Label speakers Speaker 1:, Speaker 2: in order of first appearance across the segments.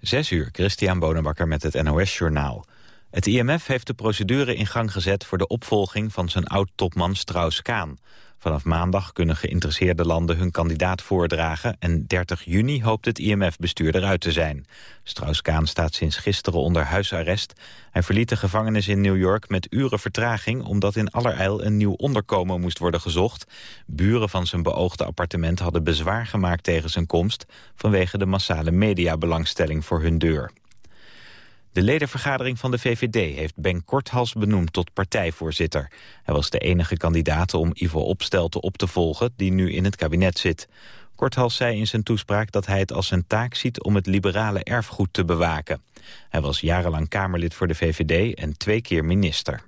Speaker 1: Zes uur, Christian Bonenbakker met het NOS Journaal. Het IMF heeft de procedure in gang gezet voor de opvolging van zijn oud-topman Strauss-Kaan. Vanaf maandag kunnen geïnteresseerde landen hun kandidaat voordragen... en 30 juni hoopt het IMF-bestuur eruit te zijn. Strauss-Kaan staat sinds gisteren onder huisarrest. Hij verliet de gevangenis in New York met uren vertraging... omdat in allerijl een nieuw onderkomen moest worden gezocht. Buren van zijn beoogde appartement hadden bezwaar gemaakt tegen zijn komst... vanwege de massale mediabelangstelling voor hun deur. De ledenvergadering van de VVD heeft Ben Korthals benoemd tot partijvoorzitter. Hij was de enige kandidaat om Ivo Opstelten op te volgen die nu in het kabinet zit. Korthals zei in zijn toespraak dat hij het als zijn taak ziet om het liberale erfgoed te bewaken. Hij was jarenlang Kamerlid voor de VVD en twee keer minister.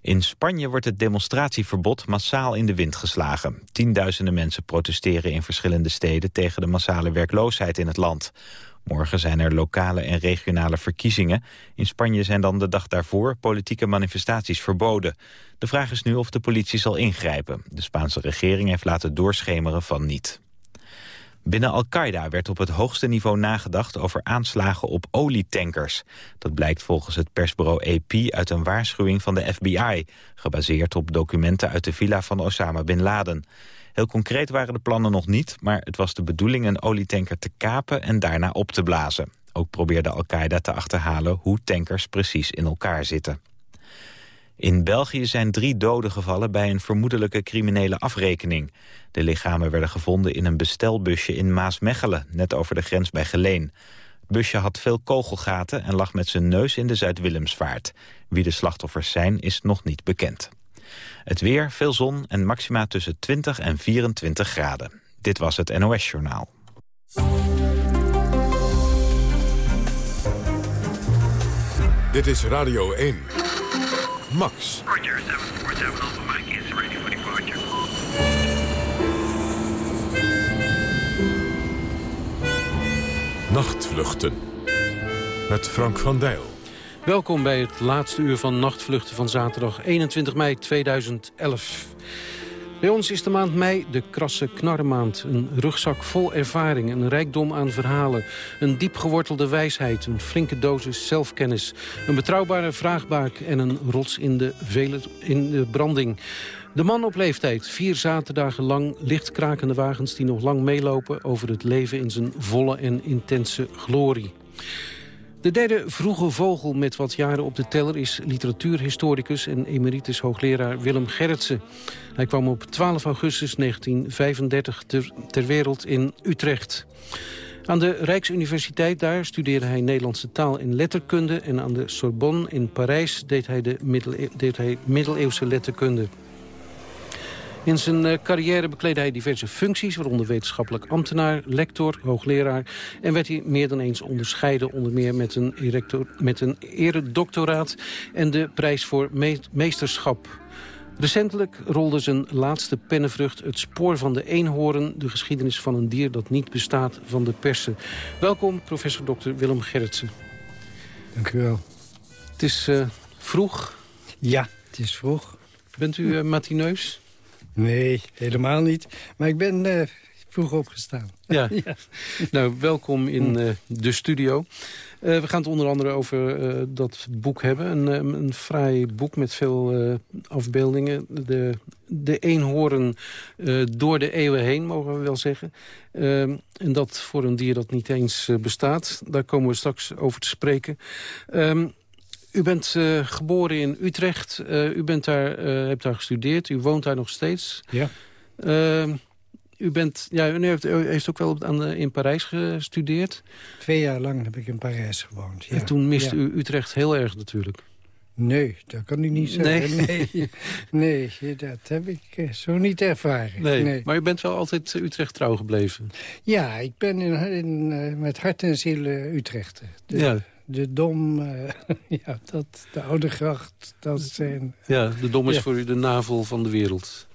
Speaker 1: In Spanje wordt het demonstratieverbod massaal in de wind geslagen. Tienduizenden mensen protesteren in verschillende steden tegen de massale werkloosheid in het land. Morgen zijn er lokale en regionale verkiezingen. In Spanje zijn dan de dag daarvoor politieke manifestaties verboden. De vraag is nu of de politie zal ingrijpen. De Spaanse regering heeft laten doorschemeren van niet. Binnen Al-Qaeda werd op het hoogste niveau nagedacht over aanslagen op olietankers. Dat blijkt volgens het persbureau AP uit een waarschuwing van de FBI... gebaseerd op documenten uit de villa van Osama Bin Laden. Heel concreet waren de plannen nog niet, maar het was de bedoeling een olietanker te kapen en daarna op te blazen. Ook probeerde Al-Qaeda te achterhalen hoe tankers precies in elkaar zitten. In België zijn drie doden gevallen bij een vermoedelijke criminele afrekening. De lichamen werden gevonden in een bestelbusje in Maasmechelen, net over de grens bij Geleen. Het busje had veel kogelgaten en lag met zijn neus in de Zuid-Willemsvaart. Wie de slachtoffers zijn, is nog niet bekend. Het weer, veel zon en maxima tussen 20 en 24 graden. Dit was het NOS Journaal.
Speaker 2: Dit is Radio 1. Max.
Speaker 3: Roger, 747 Alpha.
Speaker 2: Nachtvluchten. Met Frank van Dijl.
Speaker 4: Welkom bij het laatste uur van Nachtvluchten van zaterdag 21 mei 2011. Bij ons is de maand mei de krasse knarremaand. Een rugzak vol ervaring, een rijkdom aan verhalen... een diep gewortelde wijsheid, een flinke dosis zelfkennis... een betrouwbare vraagbaak en een rots in de, vele, in de branding. De man op leeftijd, vier zaterdagen lang lichtkrakende wagens... die nog lang meelopen over het leven in zijn volle en intense glorie. De derde vroege vogel met wat jaren op de teller is literatuurhistoricus en emeritus hoogleraar Willem Gerritsen. Hij kwam op 12 augustus 1935 ter, wereld in Utrecht. Aan de Rijksuniversiteit daar studeerde hij Nederlandse taal en letterkunde... en aan de Sorbonne in Parijs deed hij, de deed hij middeleeuwse letterkunde. In zijn eh, carrière bekleedde hij diverse functies... waaronder wetenschappelijk ambtenaar, lector, hoogleraar... en werd hij meer dan eens onderscheiden... onder meer met een, erector, met een eredoctoraat en de prijs voor meesterschap. Recentelijk rolde zijn laatste pennenvrucht het spoor van de eenhoorn... de geschiedenis van een dier dat niet bestaat van de persen. Welkom, professor Dr. Willem Gerritsen.
Speaker 5: Dank u wel.
Speaker 4: Het is uh, vroeg.
Speaker 5: Ja, het is vroeg.
Speaker 4: Bent u uh, matineus?
Speaker 5: Nee, helemaal niet. Maar ik ben uh, vroeg opgestaan.
Speaker 4: Ja. ja. Nou, welkom in uh, de studio. Uh, we gaan het onder andere over dat boek hebben. Een, een fraai boek met veel afbeeldingen. De, de eenhoorn door de eeuwen heen, mogen we wel zeggen. en dat voor een dier dat niet eens bestaat. Daar komen we straks over te spreken. Um, u bent uh, geboren in Utrecht. Uh, u bent daar, uh, hebt daar gestudeerd. U woont daar nog steeds.
Speaker 5: Ja.
Speaker 4: Ehm, u, bent, ja, u heeft, u heeft ook wel aan in Parijs gestudeerd.
Speaker 5: Twee jaar lang heb ik in Parijs gewoond. Ja.
Speaker 4: En toen miste u Utrecht heel erg natuurlijk.
Speaker 5: Nee, dat kan ik niet zeggen. Nee, nee, nee dat heb ik zo niet ervaren.
Speaker 4: Nee, nee, Maar u bent wel altijd Utrecht trouw gebleven?
Speaker 5: Ja, ik ben in, in, met hart en ziel Utrechter.
Speaker 4: Ja
Speaker 5: de Dom, uh, ja, dat, de Oude Gracht, dat zijn...
Speaker 4: Ja, de Dom is ja. voor u de navel van de wereld.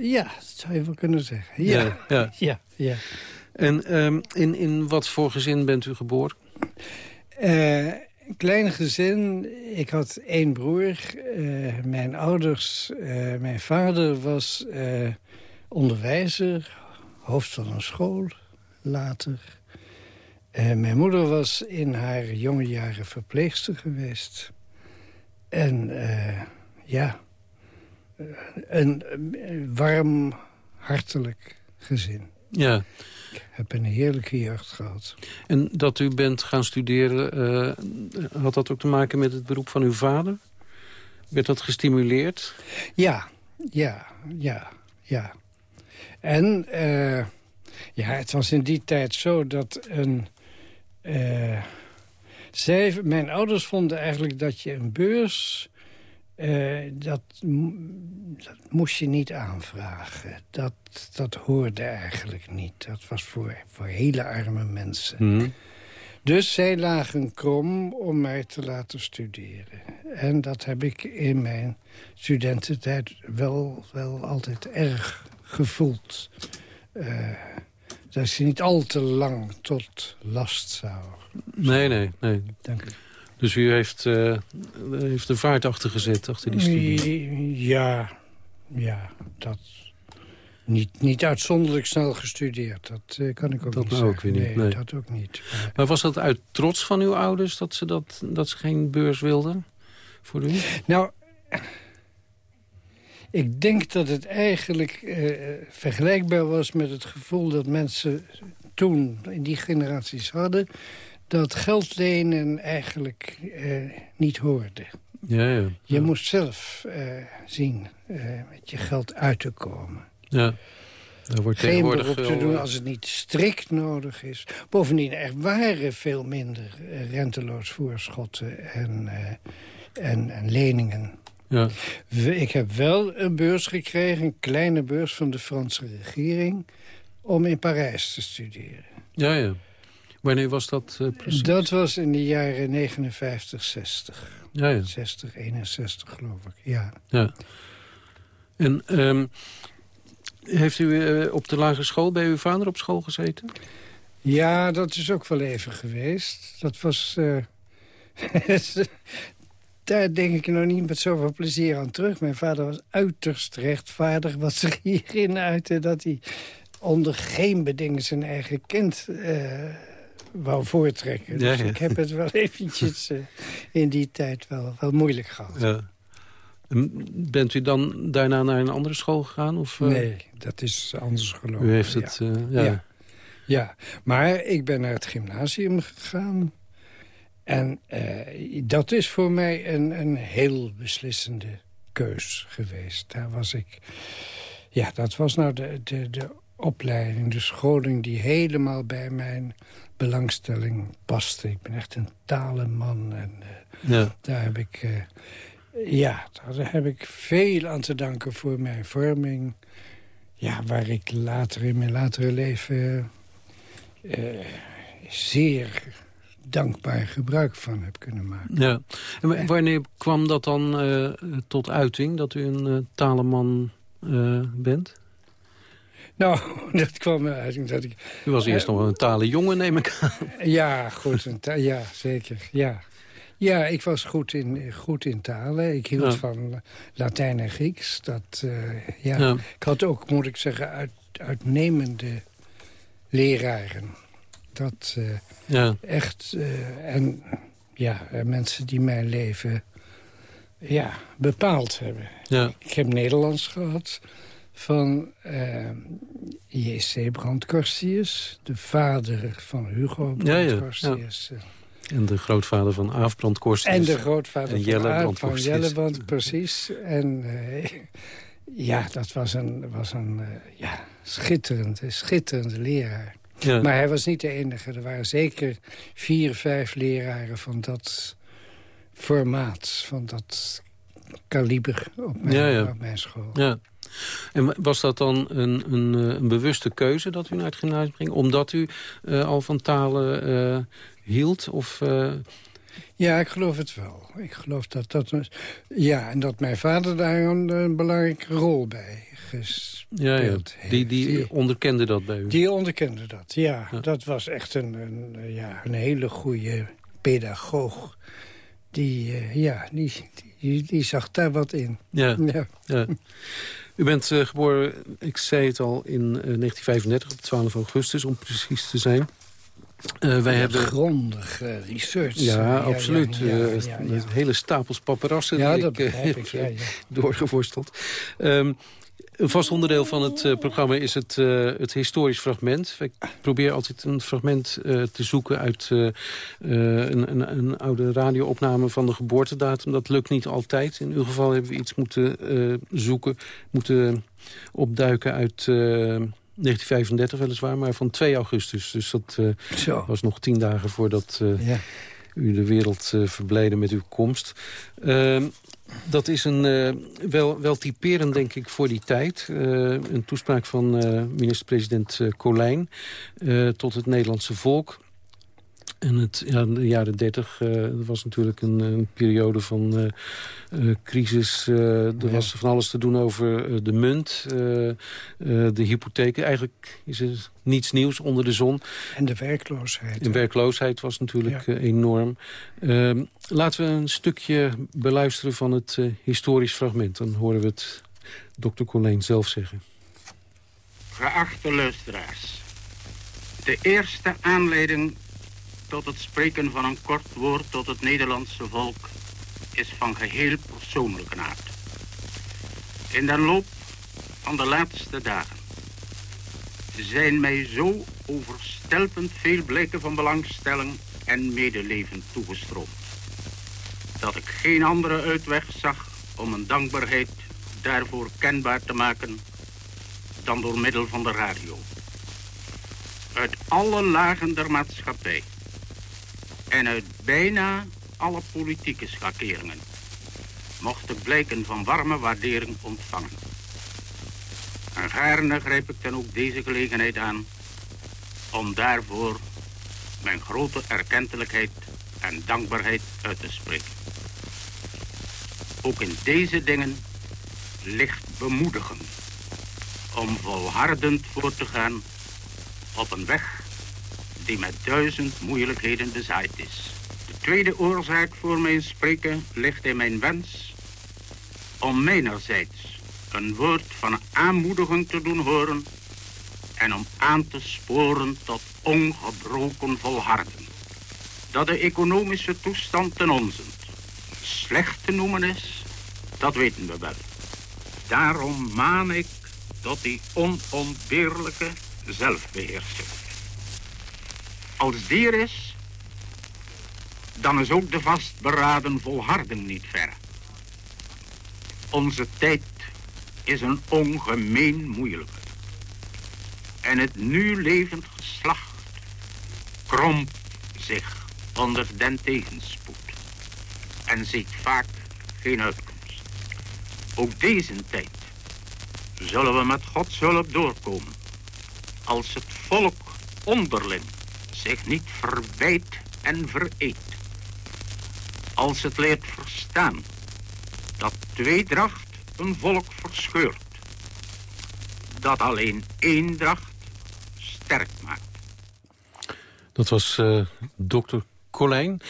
Speaker 5: Ja, dat zou je wel kunnen zeggen. Ja,
Speaker 4: ja. ja.
Speaker 5: ja, ja.
Speaker 4: En um, in, in wat voor gezin bent u geboren?
Speaker 5: Uh, klein gezin. Ik had één broer. Uh, mijn ouders, mijn vader was onderwijzer, hoofd van een school later... Uh, mijn moeder was in haar jonge jaren verpleegster geweest. En uh, ja, een, warm, hartelijk gezin.
Speaker 4: Ja.
Speaker 5: Ik heb een heerlijke jeugd gehad.
Speaker 4: En dat u bent gaan studeren, uh, had dat ook te maken met het beroep van uw vader? Werd dat gestimuleerd?
Speaker 5: Ja, ja, ja, ja. En ja, het was in die tijd zo dat een... Uh, zij, mijn ouders vonden eigenlijk dat je een beurs... Uh, dat, dat, moest je niet aanvragen. Dat, dat hoorde eigenlijk niet. Dat was voor, voor hele arme mensen.
Speaker 4: Mm.
Speaker 5: Dus zij lagen krom om mij te laten studeren. En dat heb ik in mijn studententijd wel, wel altijd erg gevoeld. Uh, dat je niet al te lang tot last zou.
Speaker 4: Nee, nee, nee.
Speaker 5: Dank u.
Speaker 4: Dus u heeft, uh, heeft de vaart achter gezet, achter die studie?
Speaker 5: Ja, ja dat... Niet, niet uitzonderlijk snel gestudeerd, dat uh, kan ik ook
Speaker 4: dat
Speaker 5: niet
Speaker 4: nou
Speaker 5: zeggen.
Speaker 4: Ook weer niet, nee,
Speaker 5: nee, dat ook niet.
Speaker 4: Maar... maar was dat uit trots van uw ouders dat ze, dat, dat ze geen beurs wilden voor u?
Speaker 5: Nou, ik denk dat het eigenlijk uh, vergelijkbaar was met het gevoel dat mensen toen in die generaties hadden... dat geld lenen eigenlijk uh, niet hoorde.
Speaker 4: Ja, ja.
Speaker 5: Je moest zelf zien met je geld uit te komen.
Speaker 4: Ja. Daar wordt
Speaker 5: Geen
Speaker 4: tegenwoordig
Speaker 5: beroep te doen als het niet strikt nodig is. Bovendien, er waren veel minder renteloos voorschotten en, en, en leningen.
Speaker 4: Ja.
Speaker 5: Ik heb wel een beurs gekregen, een kleine beurs van de Franse regering... om in Parijs te studeren.
Speaker 4: Ja, ja. Wanneer was dat uh, precies?
Speaker 5: Dat was in de jaren 59, 60.
Speaker 4: Ja, ja.
Speaker 5: 60, 61 geloof ik, ja.
Speaker 4: ja. En um, heeft u uh, op de lagere school bij uw vader op school gezeten?
Speaker 5: Ja, dat is ook wel even geweest. Dat was... Uh, daar denk ik nog niet met zoveel plezier aan terug. Mijn vader was uiterst rechtvaardig wat zich hierin uitte... dat hij onder geen bedingen zijn eigen kind uh, wou voortrekken.
Speaker 4: Ja,
Speaker 5: dus ik heb het wel eventjes uh, in die tijd wel, wel moeilijk gehad.
Speaker 4: Ja. Bent u dan daarna naar een andere school gegaan? Of, uh...
Speaker 5: Nee, dat is anders gelopen.
Speaker 4: U heeft het...
Speaker 5: Ja.
Speaker 4: ja,
Speaker 5: maar ik ben naar het gymnasium gegaan... En uh, dat is voor mij een, een heel beslissende keus geweest. Daar was ik... Ja, dat was nou de, de, de opleiding, de scholing... die helemaal bij mijn belangstelling paste. Ik ben echt een talenman. En uh,
Speaker 4: ja.
Speaker 5: daar heb ik... Uh, ja, daar heb ik veel aan te danken voor mijn vorming. Ja, waar ik later in mijn latere leven... zeer dankbaar gebruik van heb kunnen maken.
Speaker 4: Ja. En wanneer kwam dat dan uh, tot uiting, dat u een uh, talenman uh, bent?
Speaker 5: Nou, dat kwam uit dat ik...
Speaker 4: U was eerst nog een talenjongen, neem ik aan.
Speaker 5: Ja, goed. ja, zeker. Ja. ja, ik was goed in, goed in talen. Ik hield ja. van Latijn en Grieks. Dat, ja.
Speaker 4: ja.
Speaker 5: Ik had ook, moet ik zeggen, uit, uitnemende leraren dat uh,
Speaker 4: ja.
Speaker 5: echt... Uh, en ja, mensen die mijn leven ja, bepaald hebben.
Speaker 4: Ja.
Speaker 5: Ik heb Nederlands gehad van J.C. Brand-Corstius, de vader van Hugo.
Speaker 4: Ja, ja. En de grootvader van Aaf Brand-Corstius.
Speaker 5: En de grootvader
Speaker 4: en
Speaker 5: van
Speaker 4: Jelle
Speaker 5: Aaf van Jelle Brand, precies. En ja, dat was een, was een ja, schitterende, schitterende leraar.
Speaker 4: Ja.
Speaker 5: Maar hij was niet de enige. Er waren zeker vier, vijf leraren van dat formaat, van dat kaliber op mijn,
Speaker 4: ja, ja.
Speaker 5: op mijn school.
Speaker 4: Ja. En was dat dan een, een, een, bewuste keuze dat u naar het gymnasium ging? Omdat u uh, al van talen uh, hield? Of, uh...
Speaker 5: Ja, ik geloof het wel. Ik geloof dat dat... Ja, en dat mijn vader daar een, een belangrijke rol bij gespeeld
Speaker 4: ja, ja.
Speaker 5: heeft.
Speaker 4: Die, die onderkende dat bij u?
Speaker 5: Die onderkende dat, ja. ja. Dat was echt een, een, ja, een hele goede pedagoog. Die, uh, ja, die, die, die, zag daar wat in.
Speaker 4: Ja,
Speaker 5: ja.
Speaker 4: ja. U bent uh, geboren, ik zei het al, in uh, 1935 op 12 augustus, om precies te zijn. Uh, wij hebben
Speaker 5: grondig research.
Speaker 4: Ja, absoluut. Ja, ja, ja, hele stapels paparazzen
Speaker 5: ja,
Speaker 4: die
Speaker 5: dat
Speaker 4: ik,
Speaker 5: ik
Speaker 4: heb doorgeworsteld. Um, een vast onderdeel van het programma is het, het historisch fragment. Ik probeer altijd een fragment te zoeken uit een, een, een, oude radioopname van de geboortedatum. Dat lukt niet altijd. In uw geval hebben we iets moeten zoeken, moeten opduiken uit... 1935 weliswaar, maar van 2 augustus. Dus dat was nog tien dagen voordat ja. u de wereld verblijden met uw komst. Ehm, dat is een, uh, wel, wel typerend, denk ik, voor die tijd. Uh, een toespraak van uh, minister-president Colijn tot het Nederlandse volk. En het, ja, de jaren dertig uh, was natuurlijk een, een periode van uh, uh, crisis. er was van alles te doen over de munt, de hypotheken. Eigenlijk is er niets nieuws onder de zon.
Speaker 5: En de werkloosheid.
Speaker 4: De werkloosheid was natuurlijk ja. enorm. Ehm, laten we een stukje beluisteren van het historisch fragment. Dan horen we het dokter Colleen zelf zeggen.
Speaker 6: Geachte luisteraars. De eerste aanleiding tot het spreken van een kort woord tot het Nederlandse volk is van geheel persoonlijke aard. In de loop van de laatste dagen zijn mij zo overstelpend veel blikken van belangstelling en medeleven toegestroomd. Dat ik geen andere uitweg zag om een dankbaarheid daarvoor kenbaar te maken dan door middel van de radio. Uit alle lagen der maatschappij en uit bijna alle politieke schakeringen mocht ik blijken van warme waardering ontvangen. En gaarne grijp ik dan ook deze gelegenheid aan om daarvoor mijn grote erkentelijkheid en dankbaarheid uit te spreken. Ook in deze dingen ligt bemoedigen om volhardend voor te gaan op een weg die met duizend moeilijkheden bezaaid is. De tweede oorzaak voor mijn spreken ligt in mijn wens om mijnerzijds een woord van aanmoediging te doen horen en om aan te sporen tot ongebroken volharden. Dat de economische toestand ten onzent slecht te noemen is, dat weten we wel. Daarom maan ik tot die onontbeerlijke zelfbeheersing. Als die er is, dan is ook de vastberaden volharding niet ver. Onze tijd is een ongemeen moeilijke. En het nu levend geslacht krompt zich onder den tegenspoed en ziet vaak geen uitkomst. Ook deze tijd zullen we met Gods hulp doorkomen. Als het volk onderling zich niet verwijt en vereet. Als het leert verstaan dat tweedracht een volk verscheurt. Dat alleen eendracht sterk maakt.
Speaker 4: Dat was uh, dokter Colijn.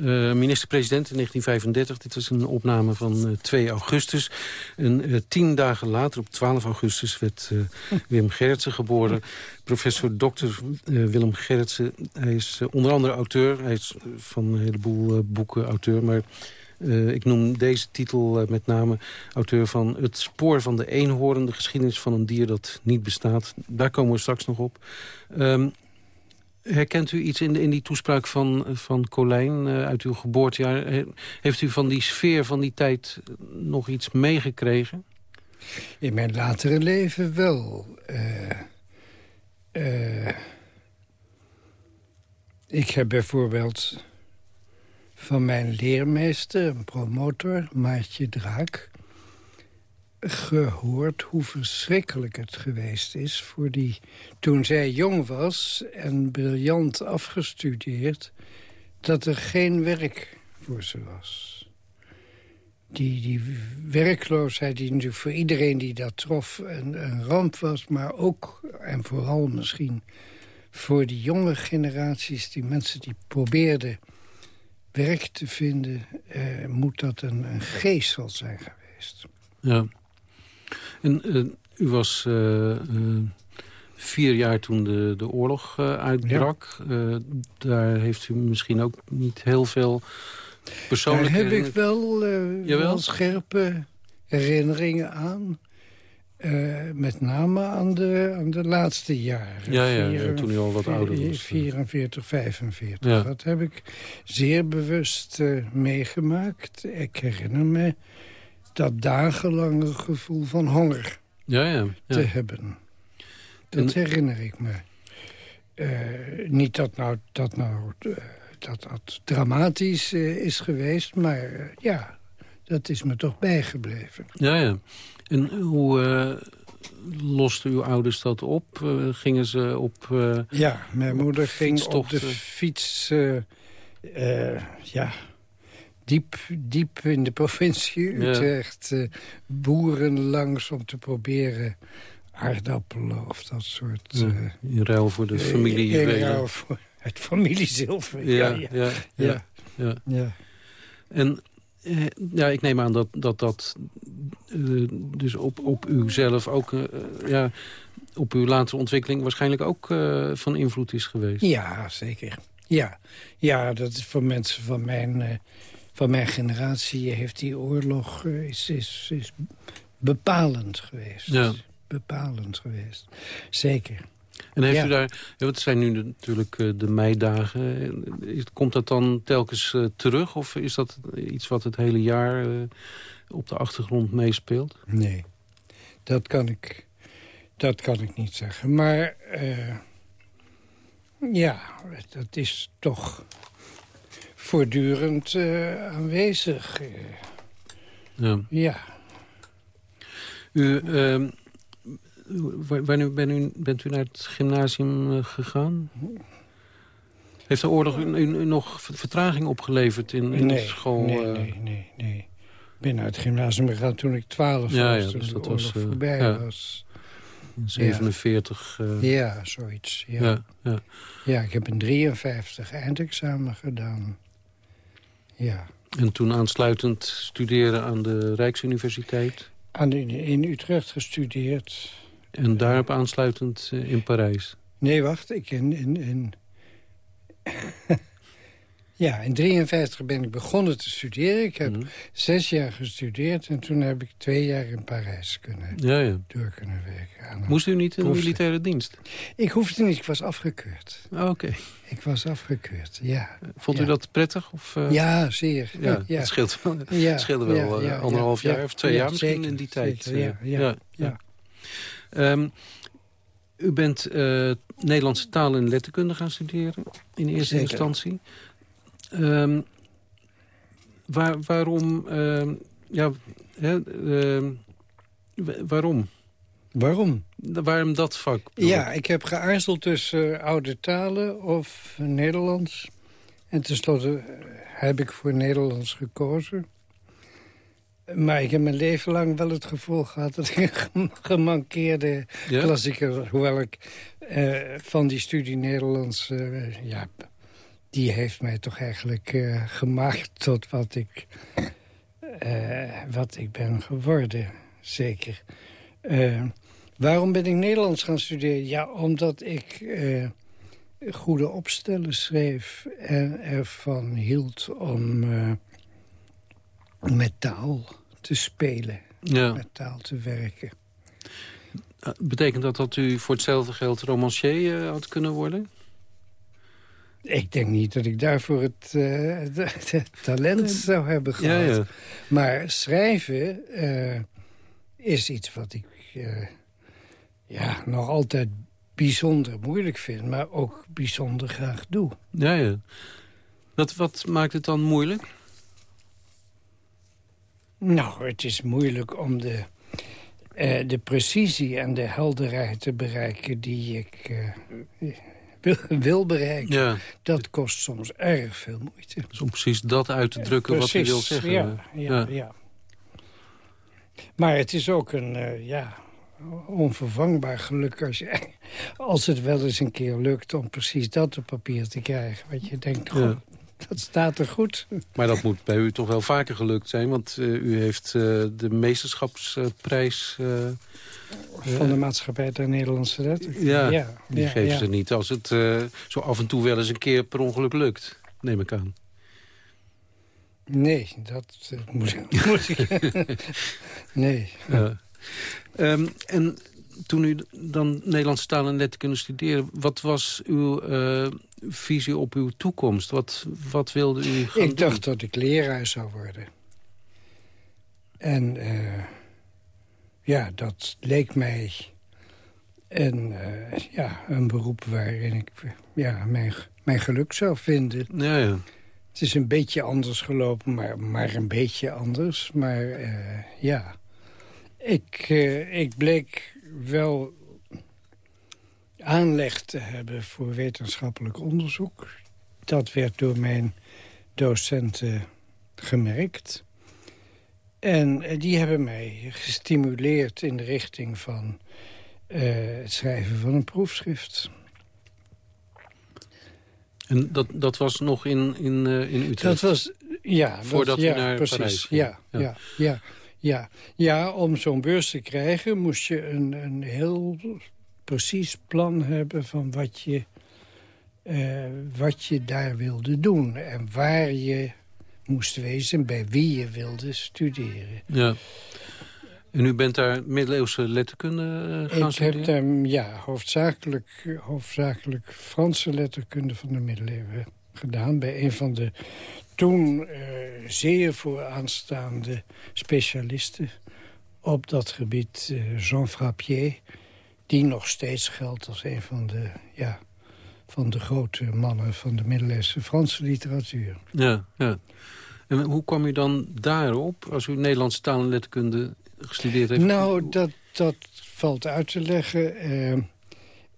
Speaker 4: Uh, Minister-president in 1935. Dit was een opname van uh, 2 augustus. En uh, tien dagen later, op 12 augustus, werd Wim Gerritsen geboren. Professor Dr. Willem Gerritsen. Hij is onder andere auteur. Hij is van een heleboel boeken auteur. Maar ik noem deze titel met name auteur van Het spoor van de eenhoorn. De geschiedenis van een dier dat niet bestaat. Daar komen we straks nog op. Um, Herkent u iets in, in die toespraak van, van Colijn uh, uit uw geboortejaar? Heeft u van die sfeer van die tijd nog iets meegekregen?
Speaker 5: In mijn latere leven wel. Uh, ik heb bijvoorbeeld van mijn leermeester, een promotor, Maartje Draak gehoord hoe verschrikkelijk het geweest is... voor die, toen zij jong was en briljant afgestudeerd... dat er geen werk voor ze was. Die, die werkloosheid die natuurlijk voor iedereen die dat trof een, een ramp was... maar ook en vooral misschien voor die jonge generaties... die mensen die probeerden werk te vinden... Eh, moet dat een, een geestel zijn geweest.
Speaker 4: Ja. En uh, u was uh, vier jaar toen de, de oorlog uitbrak. Daar heeft u misschien ook niet heel veel persoonlijke...
Speaker 5: Daar heb ik wel, wel scherpe herinneringen aan. met name aan de, aan de laatste jaren.
Speaker 4: Ja, ja, Vier, toen u al wat ouder was.
Speaker 5: 44, 45. Ja. Dat heb ik zeer bewust meegemaakt. Ik herinner me dat dagenlange gevoel van honger
Speaker 4: ja, ja,
Speaker 5: te hebben. Dat herinner ik me. Uh, niet dat nou, dat, nou uh, dat, dat dramatisch uh, is geweest, maar ja, dat is me toch bijgebleven.
Speaker 4: Ja, ja. En hoe losten uw ouders dat op? gingen ze op
Speaker 5: Ja, mijn moeder ging op de fiets... ja, diep, diep in de provincie Utrecht ja. boeren langs om te proberen aardappelen of dat soort... Ja,
Speaker 4: in eh, ruil voor de familie.
Speaker 5: In ruil voor het familiezilver. Ja, ja, ja. ja, ja. ja.
Speaker 4: En eh, ja, ik neem aan dat dat, dat uh, dus op, op u zelf ook... Uh, ja, op uw latere ontwikkeling waarschijnlijk ook uh, van invloed is geweest.
Speaker 5: Ja, zeker. Ja, ja dat is voor mensen van mijn, van mijn generatie... heeft die oorlog is, is, is bepalend geweest. Ja bepalend geweest. Zeker.
Speaker 4: En heeft u daar, het zijn nu natuurlijk eh, de meidagen. Komt dat dan telkens uh, terug? Of is dat iets wat het hele jaar op de achtergrond meespeelt?
Speaker 5: Nee, dat kan ik, dat kan ik niet zeggen. Maar ja, dat is toch voortdurend aanwezig.
Speaker 4: ja.
Speaker 5: ja.
Speaker 4: U, ehm, wanneer ben u, bent u naar het gymnasium eh, gegaan? Heeft de oorlog u, nog vertraging opgeleverd in, in
Speaker 5: nee,
Speaker 4: school?
Speaker 5: Nee, uh... nee, nee, nee. Ik ben naar het gymnasium gegaan toen ik twaalf ja, was. Ja, dus dat was, uh, voorbij ja. was.
Speaker 4: 47.
Speaker 5: Ja, ja zoiets. Ja. Ja, ja. ja, ik heb een 53 eindexamen gedaan. Ja.
Speaker 4: En toen aansluitend studeren aan de Rijksuniversiteit?
Speaker 5: Aan de, in Utrecht gestudeerd.
Speaker 4: En daarop aansluitend eh, in Parijs?
Speaker 5: Nee, wacht. Ik in, in, in ja, in 53 ben ik begonnen te studeren. Ik heb mhm. zes jaar gestudeerd en toen heb ik twee jaar in Parijs kunnen, ja, ja. door kunnen werken.
Speaker 4: Moest u niet in de militaire dienst?
Speaker 5: Ik hoefde niet, ik was afgekeurd.
Speaker 4: Oh, oké.
Speaker 5: Ik was afgekeurd, ja.
Speaker 4: Vond u dat prettig? Of, uh...
Speaker 5: Ja, zeer.
Speaker 4: Ja, Het scheelt wel, ja, scheelde wel uh, anderhalf jaar of twee jaar misschien in die tijd.
Speaker 5: Zeker, ja, ja.
Speaker 4: Um, u bent uh, Nederlandse taal en letterkunde gaan studeren in eerste Zeker. instantie. Um, waar, waarom, uh, ja, hè, uh, waarom?
Speaker 5: Waarom?
Speaker 4: Waarom dat vak?
Speaker 5: Ja, ik heb geaarzeld tussen oude talen of Nederlands. En tenslotte eh, heb ik voor Nederlands gekozen. Maar ik heb mijn leven lang wel het gevoel gehad... dat ik een gemankeerde ja? klassieker... hoewel ik van die studie Nederlands... Ja, die heeft mij toch eigenlijk uh, gemaakt tot wat ik, wat ik ben geworden. Zeker. waarom ben ik Nederlands gaan studeren? Ja, omdat ik goede opstellen schreef... en ervan hield om met taal te spelen. Ja. Met taal te werken.
Speaker 4: Eh, betekent dat dat u voor hetzelfde geld romancier had kunnen worden?
Speaker 5: Ik denk niet dat ik daarvoor het, uh, talent zou hebben gehad. Ja, ja. Maar schrijven is iets wat ik ja, nog altijd bijzonder moeilijk vind... maar ook bijzonder graag doe.
Speaker 4: Ja, ja. Wat, wat maakt het dan moeilijk?
Speaker 5: Nou, het is moeilijk om de, uh, de precisie en de helderheid te bereiken die ik uh, wil, wil, bereiken. Ja. Dat kost soms erg veel moeite.
Speaker 4: Dus om precies dat uit te drukken wat je wilt zeggen.
Speaker 5: Ja, ja, ja, Maar het is ook een uh, ja, onvervangbaar geluk als, je, als het wel eens een keer lukt... om precies dat op papier te krijgen. Wat je denkt, goh, dat staat er goed.
Speaker 4: Maar dat moet bij u toch wel vaker gelukt zijn, want uh, u heeft uh, de meesterschapsprijs... Uh,
Speaker 5: van de Maatschappij der Nederlandse Letteren.
Speaker 4: Ja, ja, die ja, geven ze niet als het zo af en toe wel eens een keer per ongeluk lukt, neem ik aan.
Speaker 5: Nee, dat moet, moet ik... nee.
Speaker 4: Um, en toen u dan Nederlandse taal en letterkunde studeerde... wat was uw uh, visie op uw toekomst? Wat, wat wilde u gaan
Speaker 5: Ik dacht dat ik leraar zou worden. En uh, ja, dat leek mij een, uh, ja, een beroep waarin ik ja, mijn, mijn geluk zou vinden.
Speaker 4: Ja, ja.
Speaker 5: Het is een beetje anders gelopen, maar, maar een beetje anders. Maar ja, ik, ik bleek wel aanleg te hebben voor wetenschappelijk onderzoek. Dat werd door mijn docenten gemerkt. En eh, die hebben mij gestimuleerd in de richting van uh, het schrijven van een proefschrift.
Speaker 4: En dat, dat was nog in, in, uh, in Utrecht?
Speaker 5: Dat was, ja.
Speaker 4: Voordat
Speaker 5: dat, ja,
Speaker 4: naar
Speaker 5: precies,
Speaker 4: Parijs
Speaker 5: ja, ja, ja. Ja, ja om zo'n beurs te krijgen moest je een, een heel precies plan hebben... van wat je, uh, wat je daar wilde doen en waar je moest wezen... bij wie je wilde studeren.
Speaker 4: Ja. En u bent daar middeleeuwse letterkunde uh, gaan
Speaker 5: Ik heb daar, ja, hoofdzakelijk, hoofdzakelijk Franse letterkunde van de middeleeuwen gedaan... bij een van de toen uh, zeer vooraanstaande specialisten op dat gebied, uh, Jean Frappier... die nog steeds geldt als een van de, ja, van de grote mannen van de middeleeuwse Franse literatuur.
Speaker 4: Ja, ja. En hoe kwam u dan daarop, als u Nederlandse taal en letterkunde gestudeerd heeft?
Speaker 5: Nou, dat, dat valt uit te leggen. Uh,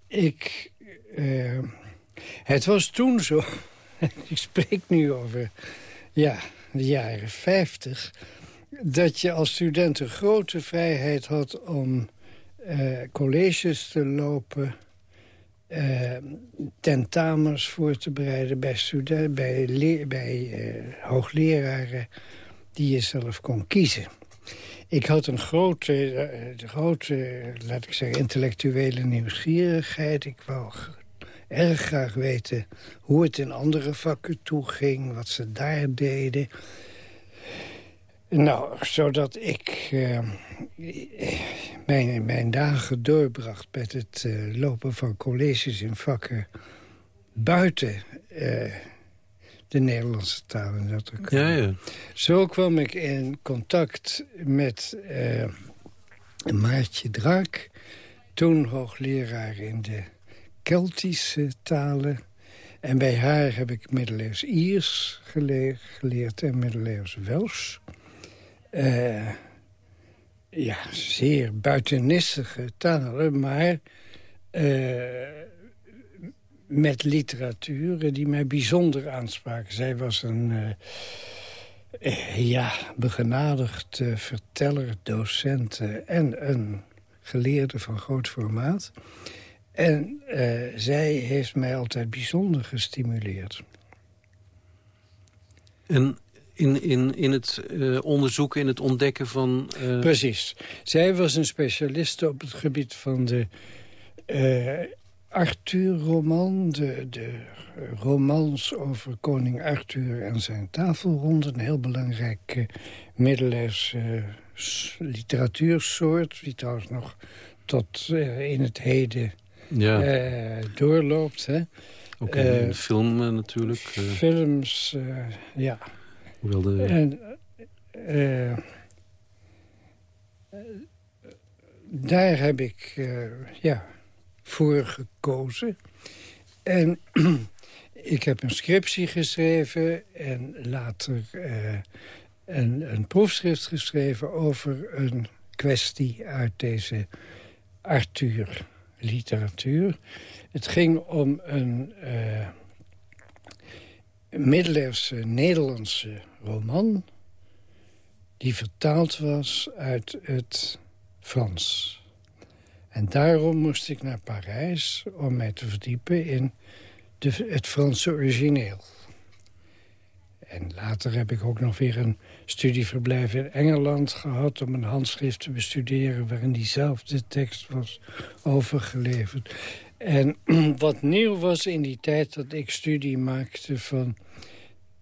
Speaker 5: ik... het was toen zo ik spreek nu over ja, de jaren 50... dat je als student een grote vrijheid had om uh, colleges te lopen... Uh, tentamens voor te bereiden bij, bij, bij uh, hoogleraren die je zelf kon kiezen. Ik had een grote, grote laat ik zeggen, intellectuele nieuwsgierigheid. Ik wou erg graag weten hoe het in andere vakken toeging, wat ze daar deden. Nou, zodat ik uh, mijn, mijn dagen doorbracht met het uh, lopen van colleges in vakken buiten uh, de Nederlandse taal en dat ook.
Speaker 4: Ja, ja.
Speaker 5: Zo kwam ik in contact met Maartje Drak, toen hoogleraar in de Keltische talen. En bij haar heb ik middeleeuws Iers geleerd en middeleeuws Wels. Uh, ja, zeer buitennissige talen, maar uh, met literatuur die mij bijzonder aanspraken. Zij was een uh, ja, begenadigd verteller, docent en een geleerde van groot formaat. En uh, zij heeft mij altijd bijzonder gestimuleerd.
Speaker 4: En in, in, in het uh, onderzoeken, in het ontdekken van...
Speaker 5: Uh... Precies. Zij was een specialiste op het gebied van de Arthur-roman. De, de romans over koning Arthur en zijn tafelronde. Een heel belangrijke middeleeuwse literatuursoort... die trouwens nog tot in het heden
Speaker 4: ja.
Speaker 5: Uh, doorloopt. Hè.
Speaker 4: Ook in uh, film uh, natuurlijk.
Speaker 5: Films, ja.
Speaker 4: Hoewel de...
Speaker 5: En, daar heb ik ja, voor gekozen. En ik heb een scriptie geschreven en later een, een proefschrift geschreven... over een kwestie uit deze Arthur literatuur. Het ging om een uh, middeleeuwse Nederlandse roman... die vertaald was uit het Frans. En daarom moest ik naar Parijs om mij te verdiepen in de, het Franse origineel. En later heb ik ook nog weer een studieverblijf in Engeland gehad... om een handschrift te bestuderen waarin diezelfde tekst was overgeleverd. En wat nieuw was in die tijd dat ik studie maakte van